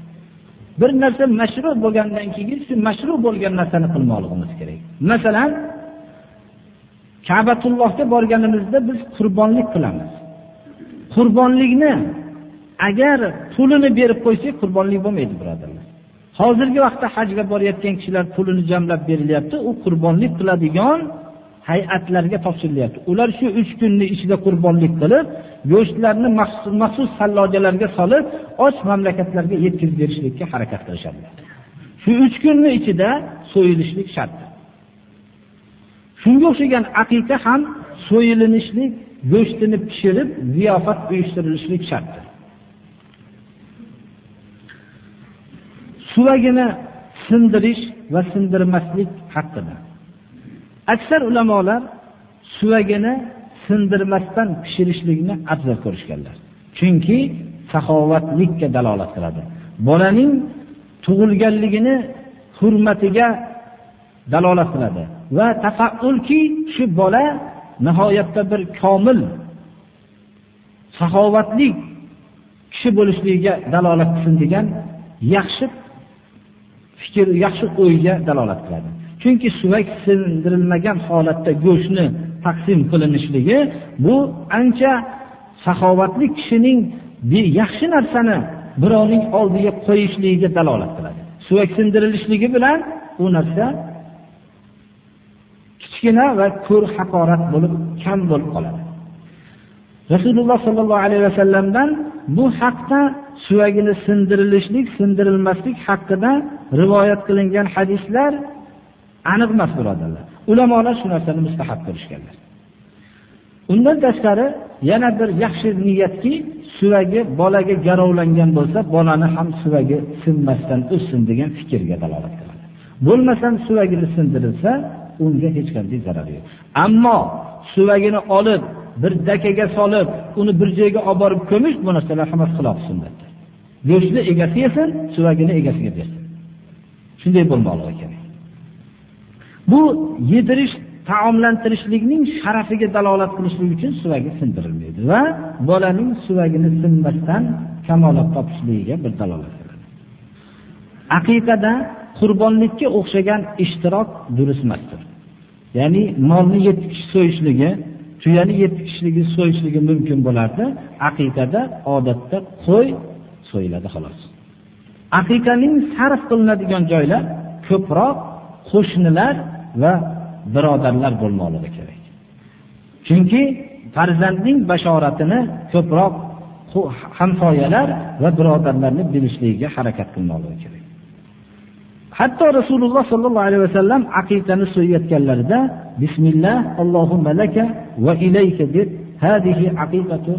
Speaker 1: Bir narsa mashru bo'lgandan keyin shu mashru bo'lgan narsani qilmoqligimiz kerak. Masalan kabatullohga borganimizda biz qurbonlik qilamiz. Qurbonlikni agar pulini berib qo'ysak qurbonlik bo'lmaydi birodarlar. Hozirgi vaqtda hajga borayotgan kishilar pulini jamlab berilyapti u qurbonlik qiladigan hay'atlarga topshirilyapti. Ular shu uch kunni ichida qurbonlik qilib go'shtlarni maxsus sallojalarga solib och mamlakatlarga yetkazib berishlikka harakat qilishadi shu uch kunni ichida so'yilishlik shart. Shunga o'xshagan aqiqa ham so'yilinishlik go'shtini pishirib ziyofat uyushtirilishlik shartdir suvagini sindirish va sindirmaslik haqida. Aksar ulamolar suvagini sindirmasdan pishirishlikni afzal ko'rishganlar. Chunki saxovatlikka dalolat qiladi. Bolaning tug'ilganligini hurmatiga dalolat qiladi. Va tafaulki shu bola nihoyatda bir komil saxovatli kishi bo'lishligiga dalolat qilsin degan yaxshi fikr yaxshi o'yga dalolat qiladi. Chunki suvak sindirilmagan holatda go'shtni taqsim qilinishligi bu ancha saxovatli kishining yaxshi narsani birovning oldiga qo'yishligiga dalolat qiladi. Suvak sindirilishligi bilan u narsa kichkina va ko'r haqorat bo'lib kam bo'lib qoladi. Rasululloh sollallohu alayhi vasallamdan bu haqda suvagini sindirilishlik sindirilmaslik haqida rivoyat qilingan hadislar aniq emas birodarlar. Ulamolar shu narsani mustahab ko'rishganlar. Undan tashqari yana bir yaxshi niyatki suvagi bolaga garovlangan bo'lsa bolani ham suvagi sinmasdan o'ssin degan fikrga dalolat qiladi. Bo'lmasam suvagini sindirilsa unga hech qanday zarari yo'q. Ammo suvagini olib bir dakaga solib uni bir joyga olib borib ko'mish bu narsalar hammasi xilof sunnatdir. Go'shtni egasi yesin suvagini egasiga bersin. Shunday bo'lmoqligi kerak. Bu yedirish taomlantirishlikning sharafiga dalolat qilishlik uchun suvagi sindirilmaydi va bolaning suvagini sinmasdan kamolat topishligiga bir dalolat qiladi aqiqada qurbonlikka o'xshagan ishtirok durust emasdir ya'ni molni yetti kishi so'yishligi tuyani yetti kishligi so'yishligi mumkin bo'lardi. Aqiqada odatda qo'y so'yiladi xolos. Aqiqaning sarf qilinadigan joylar ko'proq qo'shnilar va birodarlar bo'lmoqligi kerak. Chunki farzandning bashoratini ko'proq hamsoyalar va birodarlarni bilishligiga harakat qilmoqligi kerak. Hatto rasululloh sollallohu alayhi vasallam aqiqani so'yayotganlarida bismillah allohumma laka va ilayka deb hadihi aqiqatu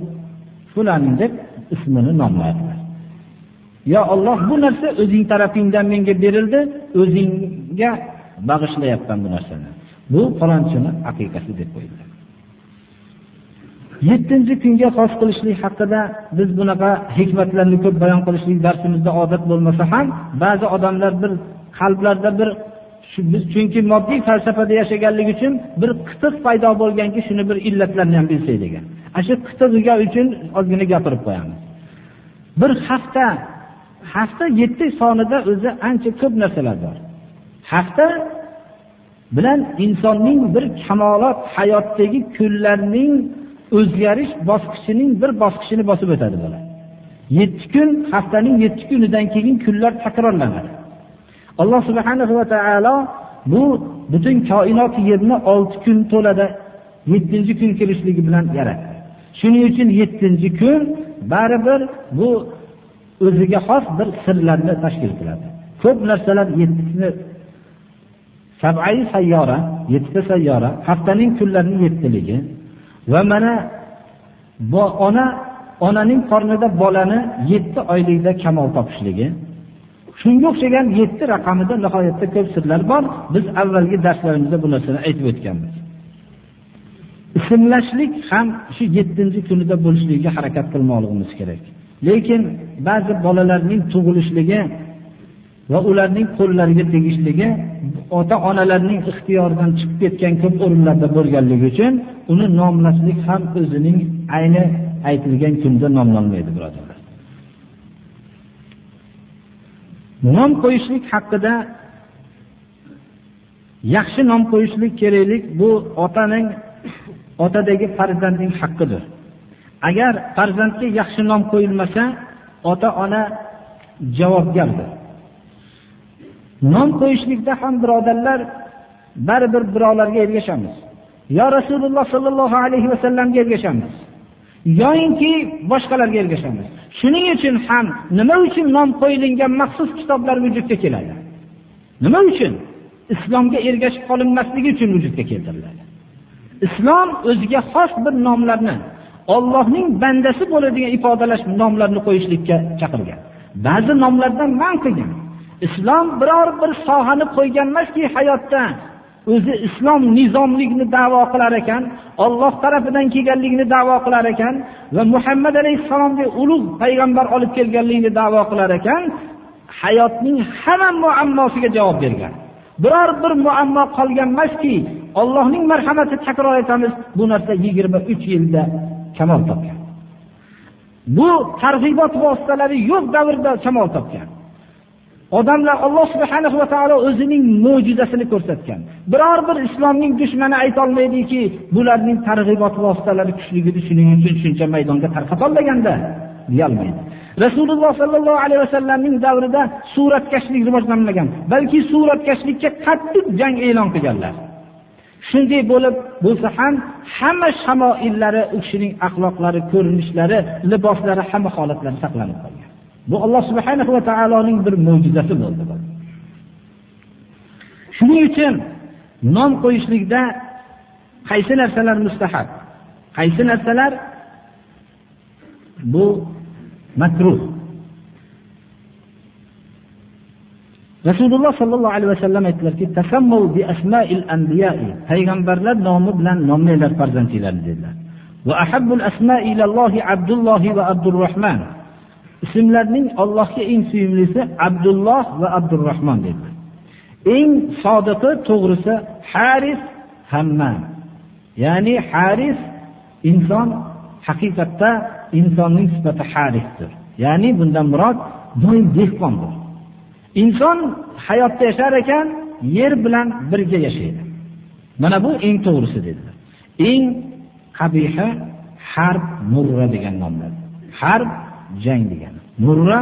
Speaker 1: fulan deb ismini nomladilar. Yo olloh bu narsa o'zing tarafingdan menga berildi o'zingga bag'ishlayapman bu narsani. Bu falonchini aqiqasi deb qo'ydilar yettinchi kunga xos qilishlik haqida biz bunaqa hikmatlarni ko'p bayon qilishlik darsimizda odat bo'lmasa ham ba'zi odamlar bir qalblarda bir biz chunki moddiy falsafada yashaganligi uchun bir qitiq paydo bo'lganki shuni bir illatlarini ham bilsak degan ana shu qitiqiga uchun ozgina gapirib qo'yamiz. Bir hafta hafta yetti sonida o'zi ancha ko'p narsalar bor. Hafta bilan insonning bir kamolot hayotdagi kunlarning o'zgarish bosqichining bir bosqichini bosib o'tadi bular yetti kun haftaning yetti kunidan keyin kunlar takrorlanadi. Alloh subhanahu va taolo bu butun koinot yerni olti kun to'lada yettinchi kun kelishligi bilan yaratdi. Shuning uchun yettinchi kun baribir bu o'ziga xos bir sirlarni tashkil qiladi. Ko'p narsalar yettisini sabai sayyora yettita sayyora haftaning kunlarining yettiligi va mana ona onaning qornida bolani 7 oylikda kamol topishligi. Shunga o'xshagan 7 raqamida nihoyatda ko'p sirlar bor. Biz avvalgi darslarimizda bu narsani aytib o'tganmiz. Ismlashlik ham shu 7-kunida bo'lishligiga harakat qilmoqligimiz kerak. Lekin ba'zi bolalarning tug'ilishligi va ularning qo'llariga tegishligi ota-onalarning ixtiyoridan chiqib ketgan ko'p o'rinlarda bo'lganligi uchun uni nomlashlik ham o'zining ayni aytilgan kunda nomlanmaydi birodarlar. Nom qo'yishlik haqida yaxshi nom qo'yishlik keraklik bu otaning otadagi farzandning haqqidir. Agar farzandga yaxshi nom qo'yilmasa, ota-ona javobgardir. Non qo'yishlikda ham birodarlar baribir birovlarga ergashamiz. Yo rasululloh sollallohu alayhi vasallamga ergashamiz. Yoyinki boshqalarga ergashamiz. Shuning uchun ham nima uchun nom qo'yilgan maxsus kitoblar vujudga keladi? Nima uchun? Islomga ergashib qolinmasligi uchun vujudga keltiriladi. Islom o'ziga xos bir nomlarni ollohning bandasi bo'ladigan ifodalash nomlarni qo'yishlikka chaqirgan. Ba'zi nomlardan man qilgan. Islom biror bir sohani qo'ygan emaski hayotda. O'zi islom nizomlikni da'vo qilar ekan olloh tarafidan kelganligini da'vo qilar ekan va muhammad alayhissalomdek ulug' payg'ambar olib kelganligini da'vo qilar ekan hayotning hamma muammosiga javob bergan. Biror bir muammo qolgan emaski ollohning marhamati takror aytamiz bu narsa yigirma uch yilda kamol topgan. Bu targ'ibot vositalari yo'q davrda kamol topgan. Odamlar alloh subhanahu va taolo o'zining mo'jizasini ko'rsatgan. Biror bir islomning dushmani aytolmaydiki bularning targ'ibot vositalari kuchligidi shuning uchun shuncha maydonga tarqatolmaganda deyolmaydi. Rasululloh sollallohu alayhi vasallamning davrida suratkashlik rivojlanmagan balki suratkashlikka qattiq jang e'lon qilganlar. Shunday bo'lib bo'lsa ham hamma shamoillari u kishining axloqlari ko'rinishlari liboslari hamma holatlari saqlanib qolgan. Bu Alloh subhanahu va taoloning bir mo'jizasi bo'ldi. Shuning uchun nom qo'yishlikda qaysi narsalar mustahab, qaysi narsalar bu makruh. Rasululloh sallallohu alayhi vasallam aytdilarki, "Tasammu bi asma'il anbiya'i." Payg'ambarlar nomi bilan nomlaylar farzandlarini dedilar. Va ahabbul asma'i ilallohi Abdulloh va Abdurrahman. Ismlarning Allohga eng suyumlisi Abdulloh va Abdurrahmon dedilar. Eng sodiqi to'g'risi Haris Hammam. Ya'ni Haris inson haqiqatda insonning sifati Harisdir. Ya'ni bundan murod doim dehqondir. Inson hayotda yashar ekan, yer bilan birga yashaydi. Mana bu eng to'g'risi dedilar. Eng qabiha harb murra degan nomlar. Harb jang degani murra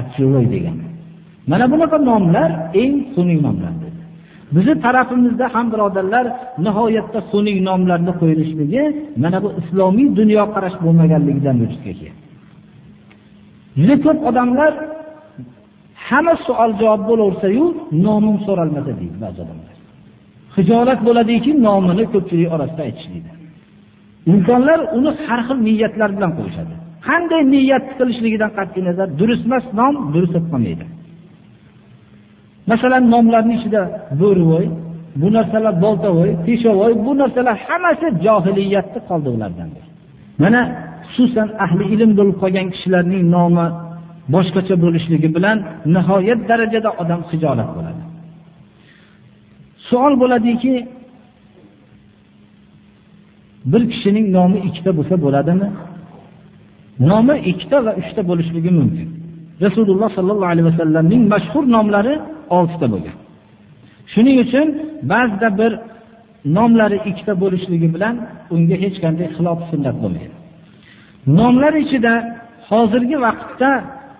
Speaker 1: achchivoy degani mana bunaqa nomlar eng xunuk nomlar bizni tarafimizda ham birodarlar nihoyatda xunuk nomlarni qo'yilishligi mana bu islomiy dunyoqarash bo'lmaganligidan vujudga kelgan juda ko'p odamlar hamma savol javob bo'laversayu nomim so'ralmasa deydi ba'zi odamlar. Hijolat bo'ladiki nomini ko'pchilik orasida aytishlikda insonlar uni har xil niyatlar bilan qo'yishadi. Qanday niyat qilishligidan qat'iy nazar durustemas nom durust bo'lib qolmaydi masalan nomlarni ichida bo'rivoy bu narsalar boltavoy teshovoy bu narsalar hammasi johiliyatni qoldi ulardan mana xususan ahli ilm bo'lib qolgan kishilarning nomi boshqacha bo'lishligi bilan nihoyat darajada odam hijolat bo'ladi. Savol bo'ladiki bir kishining nomi ikkita bo'lsa bo'ladimi? Nomi ikkita va uchta bo'lishligi mumkin. Rasululloh sollallohu alayhi vasallamning mashhur nomlari oltita bo'lgan. Shuning uchun ba'zida bir nomlari ikkita bo'lishligi bilan unga hech qanday xilof sunnat bo'lmaydi. Nomlar ichida hozirgi vaqtda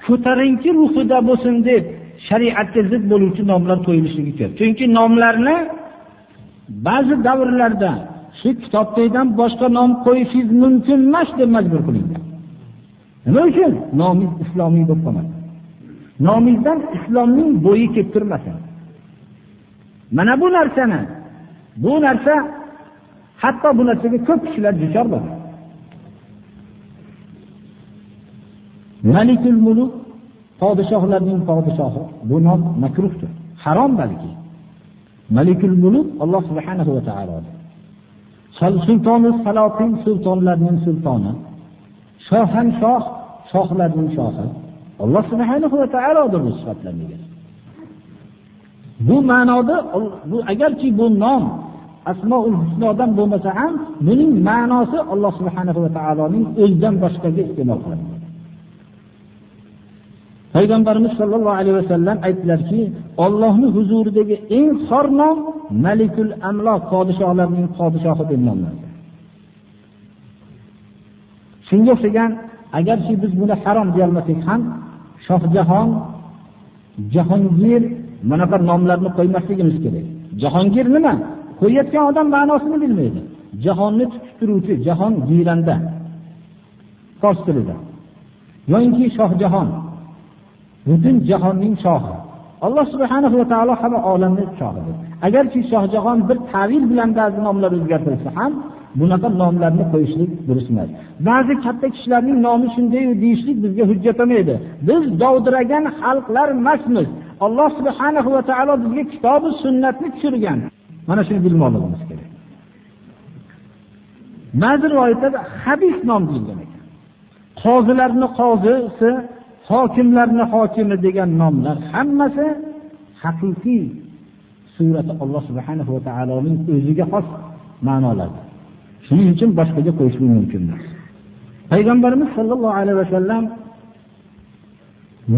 Speaker 1: ko'tarinki ruhida bo'lsin deb shariatga zid bo'luvchi nomlar qo'yilishligi kerak. Chunki nomlarni ba'zi davrlarda shu kitobdagidan boshqa nom qo'yishingiz mumkin emas deb majbur qilingan. Nima uchun? Nomingiz islomiy bo'lib qolmasin nomingizdan islomning bo'yi kelib turmasin mana bu narsani bu narsa hatto bu narsaga ko'p kishilar duchor bo'ladi. Malikul muluk podshohlarning podshohi. Bu nom makruhdir. Harom balki. Malikul muluk alloh subhanahu va taolo Sultonus salotin sultonlarning sultoni. Shohanshoh shohlarning shohi Alloh subhanahu va taolodir bu sifatlarni egasi Bu ma'noda bu agarki bu nom asmoul Husnodan bo'lmasa ham buning ma'nosi Alloh subhanahu va taoloning o'zidan boshqaga iste'mol qilinadi. Payg'ambarimiz sollallohu alayhi vasallam aytdilarki, ollohni huzuridagi eng xor nom Malikul amlo podshohlarning podshohi deb nomlanadi. Shunga o'xshagan agarki biz buni harom deyolmasak ham Shohjahon, Jahongir bunaqa nomlarni qo'ymasligimiz kerak. Jahongir nima? Qo'yayotgan odam ma'nosini bilmaydi. Jahonni tutib turuvchi, jahon giyranda. Fors tilida. Yo'inki Shohjahon. Butun jahonning shohi. Alloh subhanahu va taolo hamma olamni shohidir. Agarki Shohjahon bir ta'vil bilan ba'zi nomlar o'zgartirilsa ham, bunaqa nomlarni qo'yishlik durust emas. Ba'zi katta kishilarning nomi shunday deyishlik bizga hujjat emaydi. Biz dovdiragan xalqlar emasmiz. Alloh subhanahu va taolo bizga kitob va sunnatni tushirgan. Mana shuni bilmoqligimiz kerak. Ba'zi rivoyatlarda habis nom deyilgan ekan. Qozilarni qozisi, hokimlarni hokimi degan nomlar hammasi haqiqiy surati Alloh subhanahu va taoloning o'ziga xos ma'nolardir. Shuning uchun boshqaga qo'yishlik mumkin emas. Payg'ambarimiz sollallohu alayhi vasallam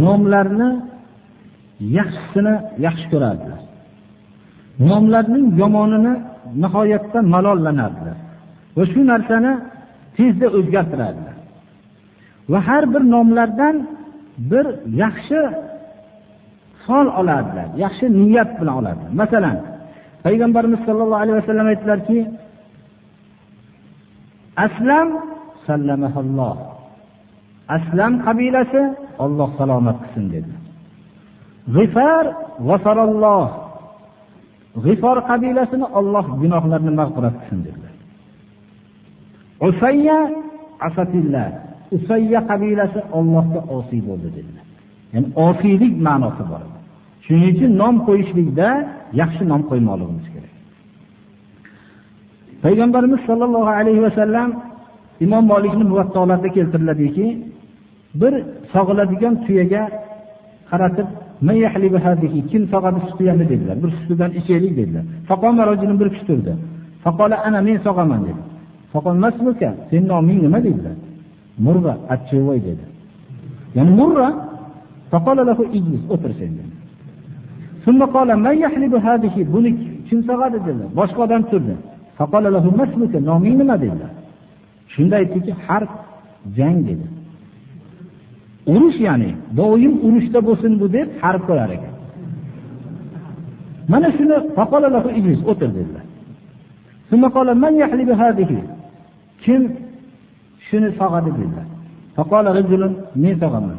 Speaker 1: nomlarni yaxshisini yaxshi ko'rardilar. Nomlarning yomonini nihoyatda malollanardilar. Va shu narsani tezda o'zgartirardilar. Va har bir nomlardan bir yaxshi fol olardilar, yaxshi niyat bilan olardilar. Masalan, payg'ambarimiz sollallohu alayhi vasallam aytdilarki, Aslam sallamahulloh Aslam qabilasi Alloh salomat qilsin dedi. G'ifar vasaralloh. g'ifor qabilasini Alloh gunohlarini mag'firat qilsin dedilar. Usayya asatillah. Usayya qabilasi Allohga osiy bo'ldi dedilar. Ya'ni osiylik ma'nosi bor. Shuning uchun nom qo'yishlikda yaxshi nom qo'ymoqligimiz kerak. Payg'ambarimiz sollallohu alayhi vasallam Imom molikni muvattolarida keltiriladiki, bir sog'iladigan tuyaga qaratib, yahlibu kim sog'adi sutiyani" dedilar. Bir sutidan ichaylik dedilar. Bir kishi turdi. Faqola ana men sog'aman dedi. Faqol masmuka, sen noming nima dedilar? Murra achchivoy dedi. Ya'ni murra faqola lahu ijlis o'tir sen dedi. Qala yahlibu buni kim sog'adi dedilar. Boshqa odam turdi. Noming nima dedilar. Shunda aytdiki, harb jang dedi. Urush ya'ni doim urushda bo'lsin bu deb harb qo'yar ekan. Mana shuni faqola o'tir dedilar. Kim shuni sog'adi dedilar. Men sog'aman.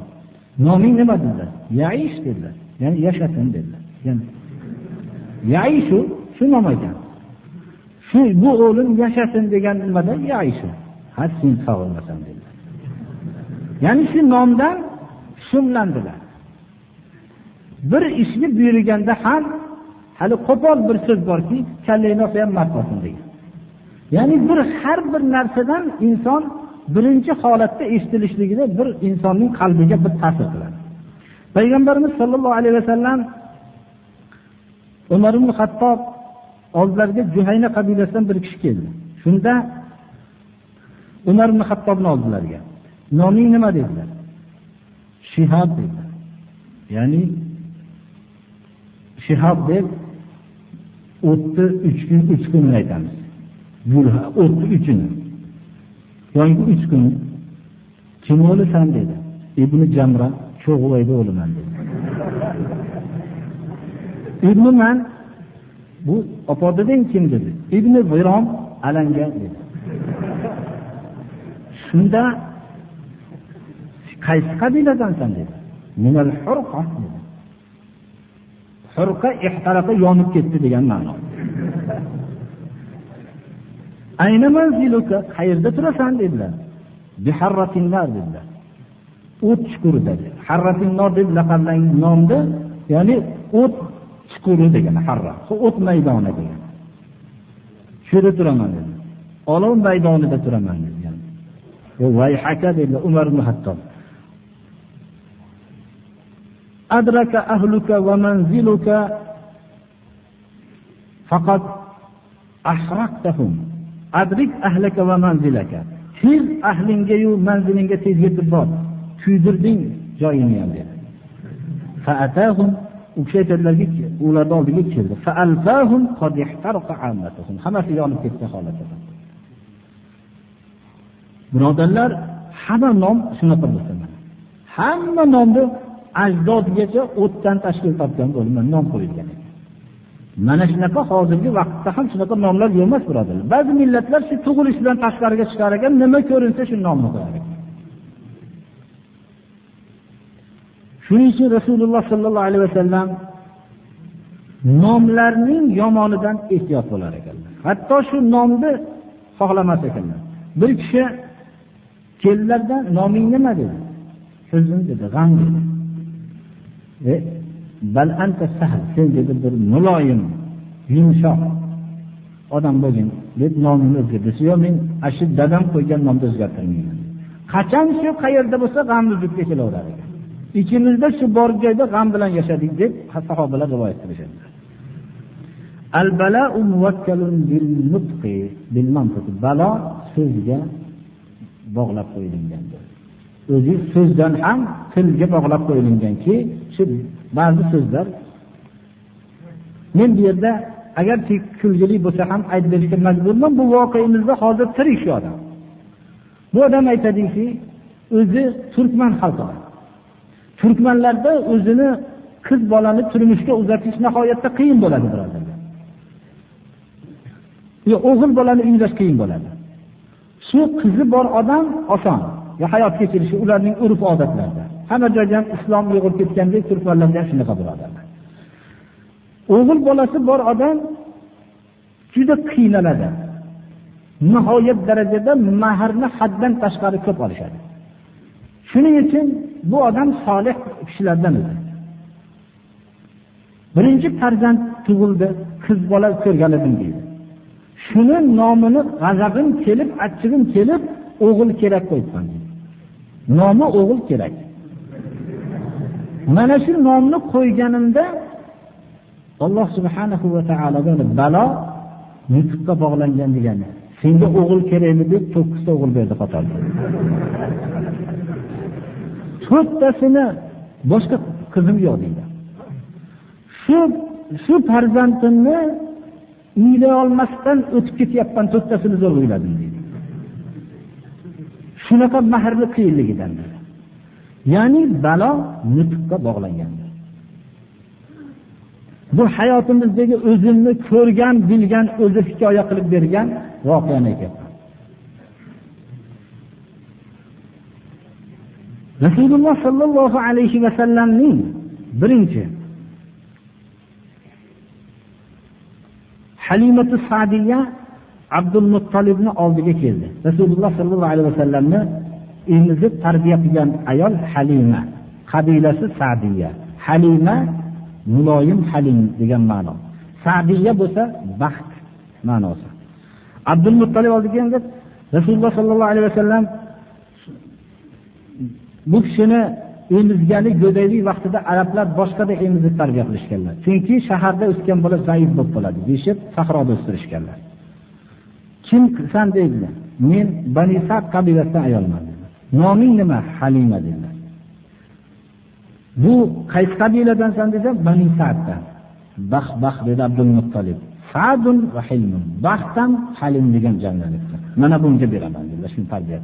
Speaker 1: Noming nima dedilar? Yaish dedilar. Ya'ni yashasin dedilar. Ya'ni Yaishu shu nom ekan. Shu bu o'g'lim yashasin degan nimada Yaishu. ha sen sog'ilmasan dedilar. Ya'ni shu nomdan shumlandilar. Bir ishni buyurganda ham hali qo'pol bir so'z borki, kallangni olsa ham martbasin degan. Ya'ni bir har bir narsadan inson birinchi holatda eshitilishligida bir insonning qalbiga bir ta'sir qiladi. Payg'ambarimiz sollallohu alayhi vasallam Umar ibn Xattob oldilariga Juhayna qabilasidan bir kishi keldi. Shunda Umar ibn Xattobni oldilariga. Noming nima dedilar? Shihab dedilar. Ya'ni Shihab deb o'tni uch kun 3 kunni aytamiz. O'tni uchini Yo'ngi 3 kun kim o'lisan dedi. Ibn Jamra cho'g'laydi o'liman dedi. [LAUGHS] Ibn Man bu opodiding kim dedi. Ibn Zirom alanga dedi. Shunda qaysi qabiladansan dedi. Minal hurqa dedi. Hurqa ihtaraqa yonib ketdi degan ma'no. Ayna manziluka qayerda turasan dedilar. biharratinlar dedilar. O't chuqurida. Harratin nar deb laqablangan nomda, ya'ni o't chuquri degan harra. O't maydoni degan. Shu yerda turaman dedi. Olov maydonida turaman degan Vay haka dedi Umar ibn Hattob. adraka ahluka va manziluka faqat ahraqtahum adrik ahlaka va manzilaka tez ahlingayu manzilingga tez yetib bor kuydirding joyingni ham dedi u kishi aytadilarki ularni oldiga keldi hammasi yonib ketgan holatda. Birodarlar hamma nom shunaqa bo'lsa hamma nomni ajdodgacha o'tdan tashkil topgan bo'lib nom qo'yilgan mana shunaqa hozirgi vaqtda ham shunaqa nomlar yo'q emas birodarlar. Ba'zi millatlar shu tug'ilish bilan tashqariga chiqar ekan nima ko'rinsa shu nomni qo'yar ekan. Shuning uchun rasululloh sollallohu alayhi vasallam nomlarning yomonidan ehtiyot bo'lar ekanlar. Hatto shu nomni xohlamas ekanlar. Bir kishi keldilarda noming nima? dedi. Huzn dedi g'am dedi. E, bal anta sahl sen dedi bir muloyim yumshoq odam bo'lgin deb nomini o'zgartirsa yo'q men ana shu dadam qo'ygan nomni o'zgartirmayman qachon shu qayerda bo'lsa g'amni zudga kelaverar ekan? Ikkimizda shu bor joyda g'am bilan yashadik deb sahobalar rivoyat qilishadi. Balo so'zga bog'lab qo'yilgandir o'zi so'zdan ham tilga bog'lab qo'yilganki shu ba'zi so'zlar men bu yerda agar kulgili bo'lsa ham aytib berishga majburman. Bu voqeimizda hozir tirik shu odam. Bu odam aytadiki o'zi turkman xalqi. Turkmanlarda o'zini qiz bolani turmushga uzatish nihoyatda qiyin bo'ladi birodarlar. O'g'il bolani uylash qiyin bo'ladi. Shu qizi bor odam oson hayot kechirishi ularning urf odatlarida. Hamma joyda ham islom uyg'urib ketgandek turkmanlarda ham shunaqa birodarlar. O'g'il bolasi bor odam juda qiynaladi. Nihoyat darajada mahrni haddan tashqari ko'p olishadi. Shuning uchun bu odam solih kishilardan edi. Birinchi farzand tug'ildi qiz bola ko'rgan edim deydi. Shuni nomini g'azabim kelib achchig'im kelib o'g'il kerak qo'yibman nomi o'g'il kerak. Mana shu nomni qo'yganimda alloh subhanahu va taolodan balo nutqqa bog'langan degani senga o'g'il kerakmi? deb to'qqizta o'g'il berdi qatorda. To'rttasini boshqa qizim yo'q deydi. Shu shu farzandimni uylay olmasdan o'tib ketyapman to'rttasini zo'r uyladim deydi. Shunaqa mahrni qiyinligidan ya'ni balo nutqqa bog'langan bu hayotimizdagi o'zimni ko'rgan bilgan o'zi hikoya qilib bergan voqeani aytyapman rasululloh sollallohu alayhi vasallamning birinchi halimatu sadiya abdul muttolibni oldiga keldi. Rasululloh sollallohu alayhi vasallamni emizib tarbiya qilgan ayol halima qabilasi sadiya. Halima muloyim halim degan ma'no. Sadiya bo'lsa baxt ma'nosi. Abdul muttolib oldiga keldi. Rasululloh sollallohu alayhi vasallam bu kishini emizgani go'daylik vaqtida arablar boshqada emizib tarbiya qilishganlar. Chunki shaharda o'sgan bola zaif bo'lib qoladi deyishib sahroda o'stirishganlar. Kimsan deydilar men Banisad qabilasidan ayolman noming nima halima dedilar. Bu qaysi qabiladansan desa bani saddan. Bax bax dedi abdul muttolib sadun va hilmun. Baxtdan halim degan jamlanibdi mana bunga beraman dedilar shuni tarbiya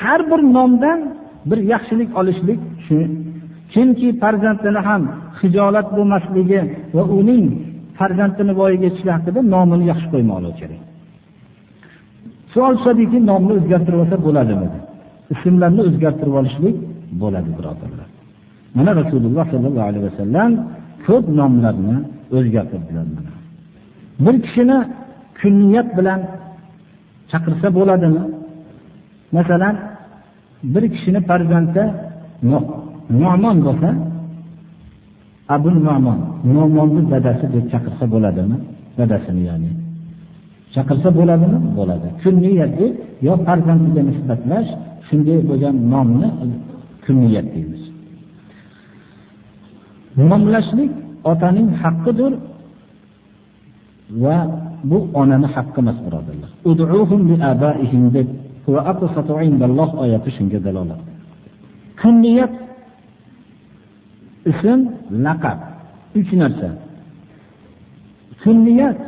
Speaker 1: har bir nomdan bir yaxshilik olishlik shu kimki farzandini ham hijolat bo'lmasligi va uning farzandini voyaga yetishligi haqida nomini yaxshi qo'ymoqligi kerak. Savol tushadiki nomni o'zgartirib olsa bo'ladimi? Ismlarni o'zgartirib olishlik bo'ladi birodarlar. Mana rasululloh sollallohu alayhi vasallam ko'p nomlarni o'zgartirdilar bir kishini kunniyat bilan chaqirsa bo'ladimi? Masalan bir kishini farzandi nomon bo'lsa abu nomon nomonni dadasi deb chaqirsa bo'ladimi? Dadasini ya'ni. Chaqirsa bo'ladimi? Bo'ladi. Kunniyat deb yo farzandiga nisbatlash shunday bo'lgan nomni kunniyat deymiz. Nomlashlik otaning haqqidir va bu onani haqqi emas birodarlar. Ud'uhum abaihim deb oyati shunga dalolat. Kunniyat ism, laqab uch narsa. Kunniyat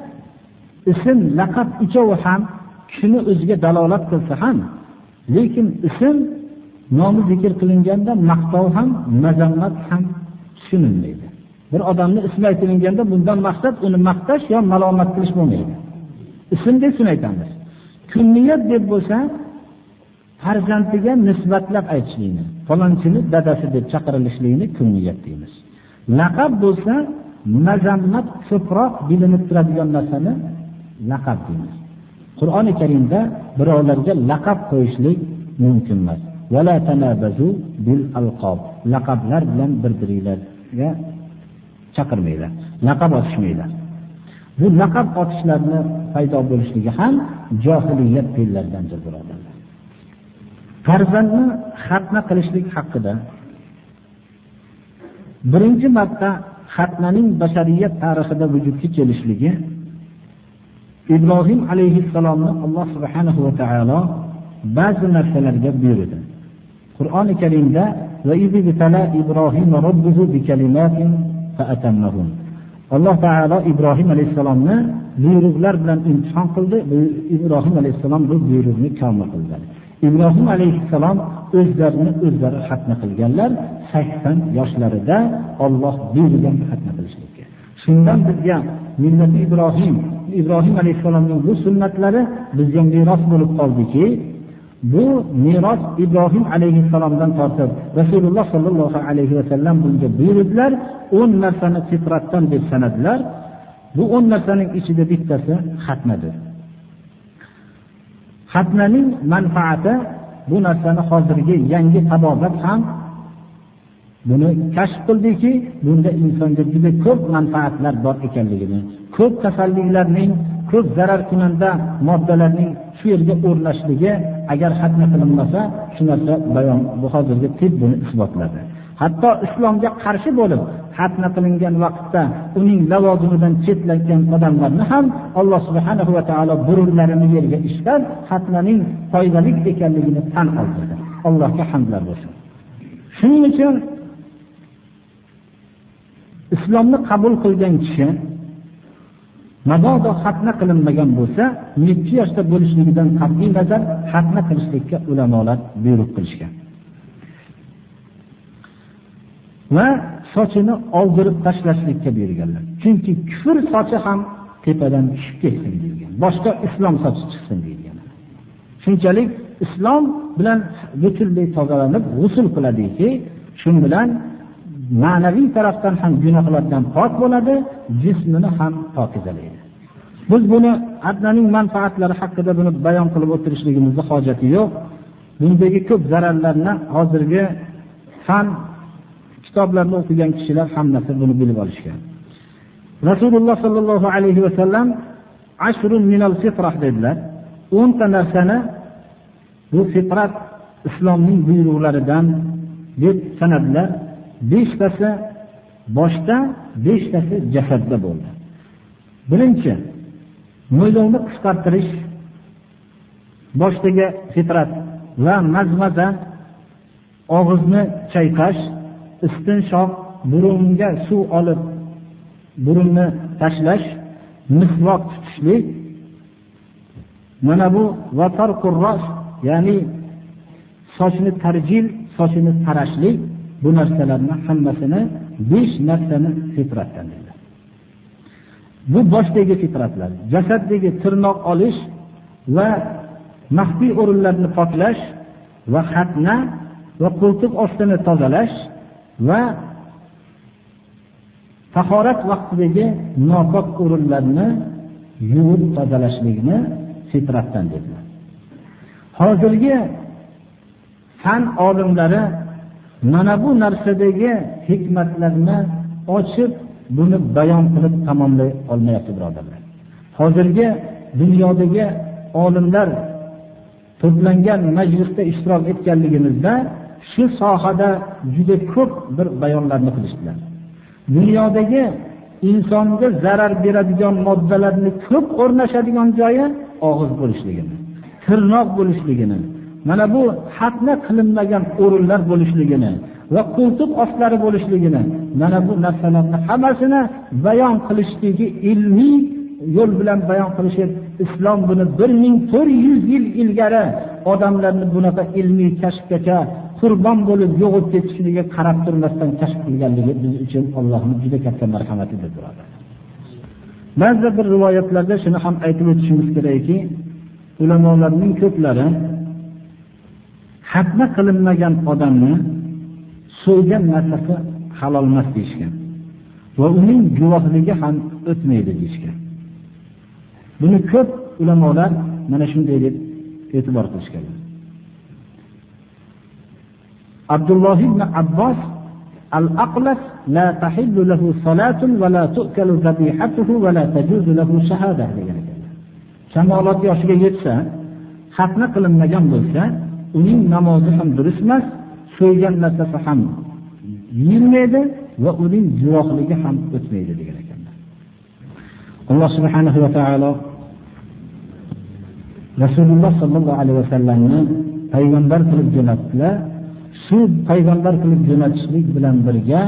Speaker 1: ism, laqab uchovi ham kishini o'ziga dalolat qilsa ham, lekin ism nomi zikr qilinganda maqtov ham, mazammat ham tushunilmaydi. Bir odamni ismi aytilganda bundan maqsad uni maqtash yo malomat qilish bo'lmaydi. Ism deb shuni aytamiz. Kunniyat deb bo'lsa, farzandiga nisbatlab aytishlikni, falonchini dadasi deb chaqirilishligini kunniyat deymiz. Laqab bo'lsa, mazammat ko'proq bilinib turadigan narsani laqab deymiz. Qur'oni Karimda birovlarga laqab qo'yishlik mumkin emas. Wala bil alqob. Laqablar bilan bir-biringlarga chaqirmanglar Laqab otishmanglar Bu laqab otishlarni paydo bo'lishligi ham johiliyat fe'llaridandir birodarlar. Farzandni xatna qilishlik haqida birinchi marta xatnaning bashariyat tarixida vujudga kelishligi Ibrohim alayhissalomni Alloh subhanahu va taolo ba'zi narsalarga buyurdi. Qur'oni Karimda va fa. Alloh taolo Ibrohim alayhissalomni buyruqlar bilan imtihon qildi. Ibrohim alayhissalom bu buyruqni komil qildi. Ibrohim alayhissalom o'zlarini o'zlari xatna qilganlar 80 yoshlarida Alloh buyurgan xatna qilishlikka. Shundan bizga millati Ibrohim Ibrohim alayhissalomning bu sunnatlari bizga meros bo'lib qoldiki, bu meros Ibrohim alayhissalomdan tortib Rasululloh sollallohu alayhi vasallam bunga buyurdilar, 10 narsani fitratdan deb sanadilar. Bu 10 narsaning ichida bittasi xatnadir. Xatnaning manfaati bu narsani hozirgi yangi tabobat ham buni kashf qildiki, bunda insonga juda ko'p manfaatlar bor ekanligini, ko'p kasalliklarning, ko'p zarar kunanda moddalarning shu yerga o'rnashligi agar xatna qilinmasa, shu narsa bayon bu hozirgi tib buni isbotladi. Hatto islomga qarshi bo'lib xatna qilingan vaqtda uning lavozimidan chetlangan odamlarni ham Alloh subhanahu va taolo burunlarini yerga ishlab xatnaning foydali ekanligini tan oldirdi. Allohga hamdlar bo'lsin. Shuning uchun islomni qabul qilgan kishi mabodo xatna qilinmagan bo'lsa, nechi yoshda bo'lishligidan qat'iy nazar xatna qilishlikka ulamolar buyruq qilishgan. Va sochini oldirib tashlashlikka buyurganlar. Chunki kufr sochi ham tepadan tushib ketsin degan. Boshqa islom sochi chiqsin degan. Shunchalik islom bilan butunlay tozalanib g'usl qiladiki, shu bilan ma'naviy tarafdan ham gunohlardan pok bo'ladi, jismini ham pokizalaydi. Biz buni adnaning manfaatlari haqida buni bayon qilib o'tirishligimizning hojati yo'q. Bundagi ko'p zararlarni hozirgi fan kitoblarni o'qigan kishilar hammasi buni bilib olishgan. Rasululloh sollallohu alayhi vasallam ashrun minal fitrah dedilar. 10 ta narsani bu fitrat islomning buyruqlaridan deb sanadilar. beshtasi boshda, beshtasi jasadda bo'ldi. Birinchi, mo'ylovni qisqartirish, boshdagi fitrat va mazmaza, og'izni chayqash, istinshoq, burunga suv olib, burunni tashlash, misvoq tutishlik, mana bu vatar ya'ni sochni tarjil, sochini tarashlik, bu narsalarni hammasini besh narsani fitratdan dedi. Bu boshdagi fitratlar, jasaddagi tirnoq olish va maxfiy o'rinlarni poklash va xatna va qo'ltiq ostini tozalash va tahorat vaqtidagi nopok o'rinlarni yuvib tozalashlikni fitratdan dedilar. Hozirgi fan olimlari mana bu narsadagi hikmatlarni ochib buni bayon qilib tamomlay olmayapti birodarlar. Hozirgi dunyodagi olimlar to'plangan majlisda ishtirok etganligimizda shu sohada juda ko'p bir bayonlarni qilishdilar. dunyodagi insonga zarar beradigan moddalarni ko'p o'rnashadigan joyi og'iz bo'lishligini tirnoq bo'lishligini mana bu xatna qilinmagan o'rinlar bo'lishligini va qo'ltiq ostlari bo'lishligini mana bu narsalarni hammasini bayon qilishligi ilmiy yo'l bilan bayon qilishib islom buni bir ming to'rt yuz yil ilgari odamlarni bunaqa ilmiy kashfgacha qurbon bo'lib yo'g'ib ketishligiga qarab turmasdan kashf qilganligi biz uchun allohni juda katta marhamatidir birodar ba'zi bir rivoyatlarda shuni ham aytib o'tishimiz kerakki ulamolarning ko'plari hatma qilinmagan odamni so'ygan narsasi halol emas deyishgan va uning guvohligi ham o'tmaydi deyishgan. Buni ko'p ulamolar mana shunday deb e'tibor qilishganlar abdulloh ibn abbos al aqlas la tahillu lahu salatun va la tu'kalu zabihatuhu va la tajuzu lahu shahada degan ekanlar kamolot yoshiga yetsa xatna qilinmagan bo'lsa uning namozi ham durust emas so'ygan narsasi ham yeyilmaydi va uning guvohligi ham o'tmaydi degan ekanlar alloh subhanahu va taolo rasululloh sollallohu alayhi vasallamni payg'ambar qilib jo'natdilar. Shu payg'ambar qilib jo'natishlik bilan birga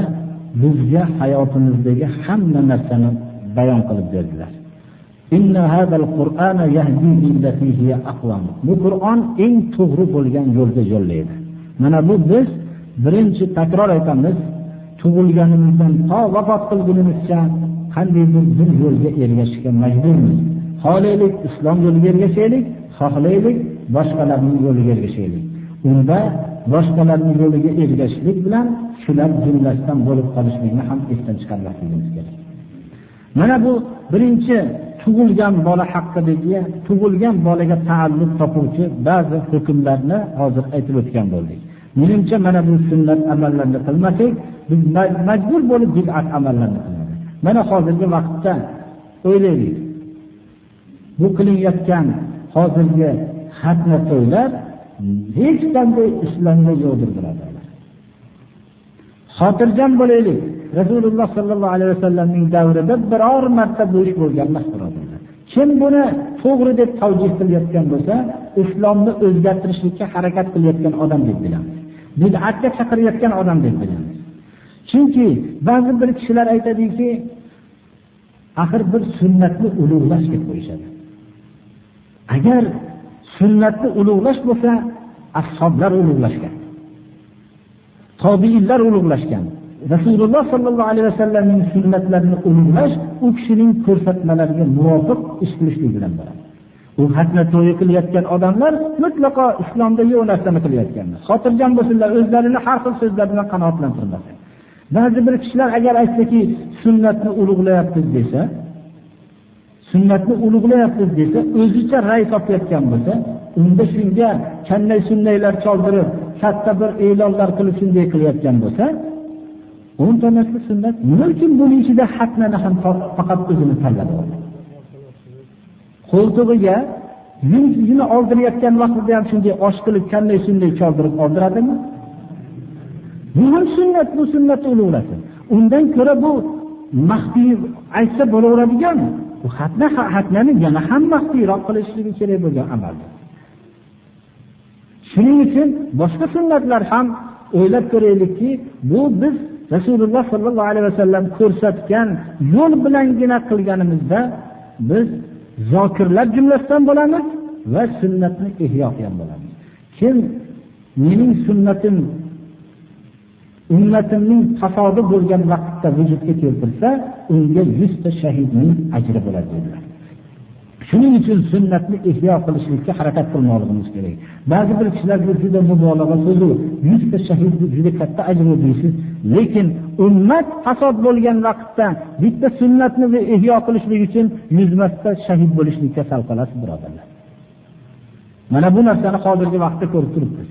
Speaker 1: bizga hayotimizdagi hamma narsani bayon qilib berdilar. Bu qur'on eng to'g'ri bo'lgan yo'lga yo'llaydi mana bu biz birinchi takror aytamiz tug'ilganimizdan to vafot qilgunimizcha qandaydir bir yo'lga ergashishga majburmiz. Xohlaylik islom yo'liga ergashaylik xohlaylik boshqalarning yo'liga ergashaylik. Unda boshqalarning yo'liga ergashishlik bilan shular jumlasidan bo'lib qolishlikni ham esdan chiqarmasligimiz kerak. Mana bu birinchi tug'ilgan bola haqidagi tug'ilgan bolaga taalluq topuvchi ba'zi hukmlarni hozir aytib o'tgan bo'ldik. Menimcha mana bu sunnat amallarni qilmasak biz majbur bo'lib bid'at amallarni qilamiz mana hozirgi vaqtda o'ylaylik. Bu qilinayotgan hozirgi xatna to'ylar hech qanday islomda yo'qdir xotirjam bo'laylik. Rasululloh sollallohu alayhi vasallamning davrida biror marta bu ish bo'lgan emas birodarlar kim buni to'g'ri deb tavjih qilayotgan bo'lsa islomni o'zgartirishlikka harakat qilayotgan odam deb bilamiz. Bid'atga chaqirayotgan odam deb bilamiz. Chunki ba'zi bir kishilar aytadiki axir bir sunnatni ulug'lash deb qo'yishadi. Agar sunnatni ulug'lash bo'lsa ashoblar ulug'lashgan tobiinlar ulug'lashgan. Rasululloh sollallohu alayhi vasallamning sunnatlarini ulug'lash u kishining ko'rsatmalariga muvofiq ish qilishlik bilan bo'ladi. U hatna to'yi qilayotgan odamlar mutlaqo islomda yo'q narsani qilayotganlar. Xotirjam bo'lsinlar o'zlarini har xil so'zlar bilan qanoatlantirmasin. Ba'zi bir kishilar agar aytsaki sunnatni ulug'layapmiz desa sunnatni ulug'layapsiz desa o'zicha ray topayotgan bo'lsa unda shunga kanday sunnaylar choldirib katta bir e'lonlar qilib shunday qilayotgan bo'lsa o'nta narsa sunnat nima uchun buni ichida hatnani ham faqat o'zini tanlab oldi qo'ltig'iga yuzini oldirayotgan vaqtida ham shunday osh qilib kanday sunday choldirib oldiradimi? Bu ham sunnat bu sunnatni ulug'lasin? Undan ko'ra bu maxfiy aytsa bo'laveradigan bu xatna xatnani yana ham maxfiyroq qilishligi kerak bo'lgan amaldir shuning uchun boshqa sunnatlar ham o'ylab ko'raylikki bu biz rasululloh sollallohu alayhi vasallam ko'rsatgan yo'l bilangina qilganimizda biz zokirlar jumlasidan bo'lamiz va sunnatni ihyo qilgan bo'lamiz. Kim mening sunnatim ummatimning fasodi bo'lgan vaqtda vujudga keltirsa unga yuzta shahidning ajri bo'ladi dedilar. Shuning uchun sunnatni ihyo qilishlikka harakat qilmoqligimiz kerak. Ba'zi bir kishilar bu juda mubolag'a so'zu yuzta shahid juda katta ajr deysiz. Lekin ummat fasod bo'lgan vaqtda bitta sunnatni ihyo qilishlik uchun yuzmasda shahid bo'lishlikka sal qolasiz birodarlar. Mana bu narsani hozirgi vaqtda ko'rib turibmiz.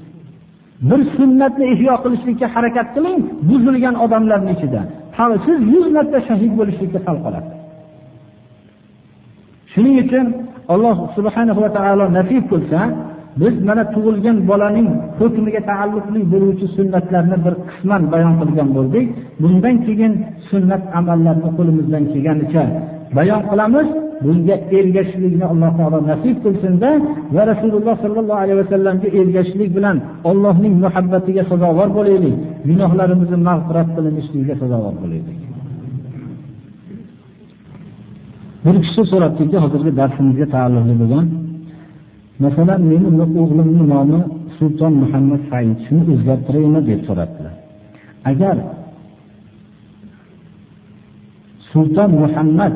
Speaker 1: Bir sunnatni ihyo qilishlikka harakat qiling buzilgan odamlarni ichida. Siz yuz marta shahid bo'lishlikka sal qoladi shuning uchun alloh subhanahu va taolo nasib qilsa biz mana tug'ilgan bolaning hukmiga taalluqli bo'luvchi sunnatlarni bir qisman bayon qilgan bo'ldik. Bundan keyin sunnat amallarni qo'limizdan kelganicha bayon qilamiz. Bunga ergashishlikni alloh taolo nasib qilsinda va rasululloh sollallohu alayhi vasallamga ergashishlik bilan allohning muhabbatiga sazovor bo'laylik. Gunohlarimizni mag'firat qilinishligiga sazovor bo'laylik. Bir kishi so'rabdiki hozirgi darsimizga taalluqli bo'lgan. Masalan meni o'g'limni nomi sulton muhammad said shuni o'zgartiraymi deb so'rabdilar. Agar sulton muhammad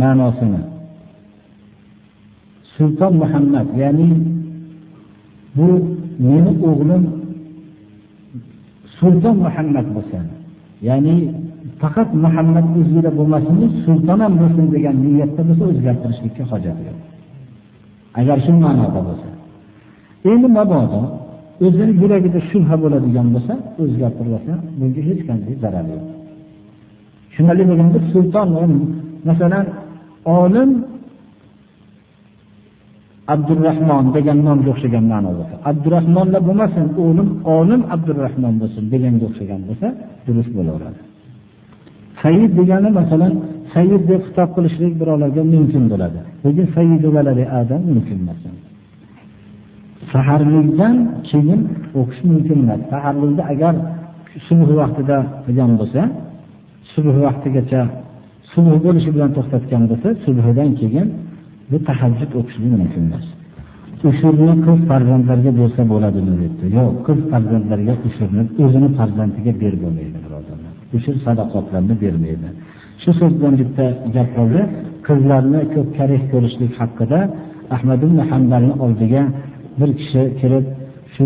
Speaker 1: ma'nosini. Sulton muhammad ya'ni bu meni o'g'lim sulton muhammad bo'lsa ya'ni faqat muhammad o'zida bo'lmasin sulton ham bo'lsin degan niyatda bo'lsa o'zgartirishlikka hojat yo'q. Agar shu ma'noda bo'lsa. Endi mabodo o'zini yuragida shubha bo'ladigan bo'lsa o'zgartirilsa bunga hech qanday zarar yo'q. Shunday bo'lganda sulton masalan olim Abdurrahmon degan nomga o'xshagan ma'no bo'lsa abdurahmonda bo'lmasin o'lim olim Abdurrahmon bo'lsin deganga o'xshagan bo'lsa durust bo'laveradi. Sayyid degani masalan sayyid deb xitob qilishlik birovlarga mumkin bo'ladi. Lekin sayyidu valadi adam mumkin emas saharlikdan keyin o'qish mumkin emas. Saharlikda agar subh vaqtida qilgan bo'lsa subh vaqtigacha subh bo'lishi bilan to'xtatgan bo'lsa subhidan keyin bu tahajjud o'qish mumkin emas. Ushurni qiz farzandlarga bersa bo'ladimi debdi. Yo'q qiz farzandlarga ushurni o'zini farzandiga berib bo'lmaydi birodarlar ushur sadaqotlarni bermaydi. Shu so'z bilan bitta gap qoldi. Qizlarni ko'p karih ko'rishlik haqida ahmad ibn hambalni oldiga bir kishi kirib shu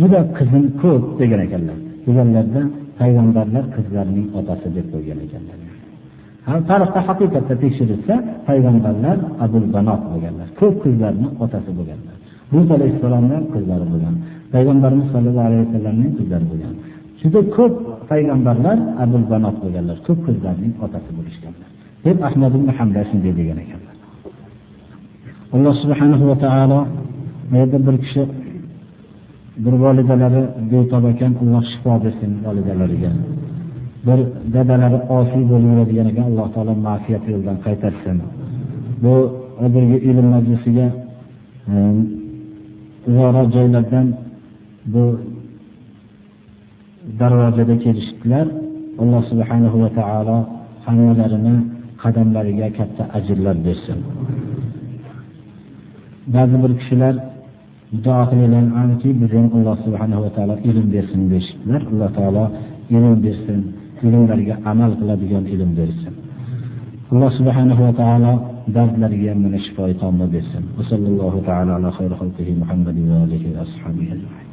Speaker 1: juda qizim ko'p degan ekanlar. Deganlarda payg'ambarlar qizlarning otasi deb qo'ygan ekanlar tarixda haqiqatda tekshirilsa payg'ambarlar abul banot bo'lganlar ko'p qizlarni otasi bo'lganlar. Lut alayhissalomni qizlari bo'lgan payg'ambarimiz sallallohu alayhi vasallamning qizlari bo'lgan. Juda ko'p payg'ambarlar abul banot bo'lganlar ko'p qizlarning otasi bo'lishganlar. Deb ahmad ibn hamda shunday degan ekanlar. Alloh subhanahu va taolo bu yerda bir kishi bir volidalari betob ekan alloh shifo bersin volidalariga bir dadalari osiy bo'lib yuradigan ekan alloh taolo ma'siyat yo'ldan qaytarsin. Bu hozirgi ilm majlisiga e, uzoqroq joylardan bu darvozada kelishdilar alloh subhanahu va taolo hammalarini qadamlariga katta ajrlar bersin. Ba'zi bir kishilar duo qilayotganki biz ham alloh subhanahu va taolo ilm bersin deyishibdilar alloh taolo ilm bersin ilmlarga amal qiladigan ilm bersin. Alloh subhanahu va taolo ham mana shifoi tomla bersin. Va sallallohu taala ala xayri xalqihi muhammadin va alihi ashabihi ashabihi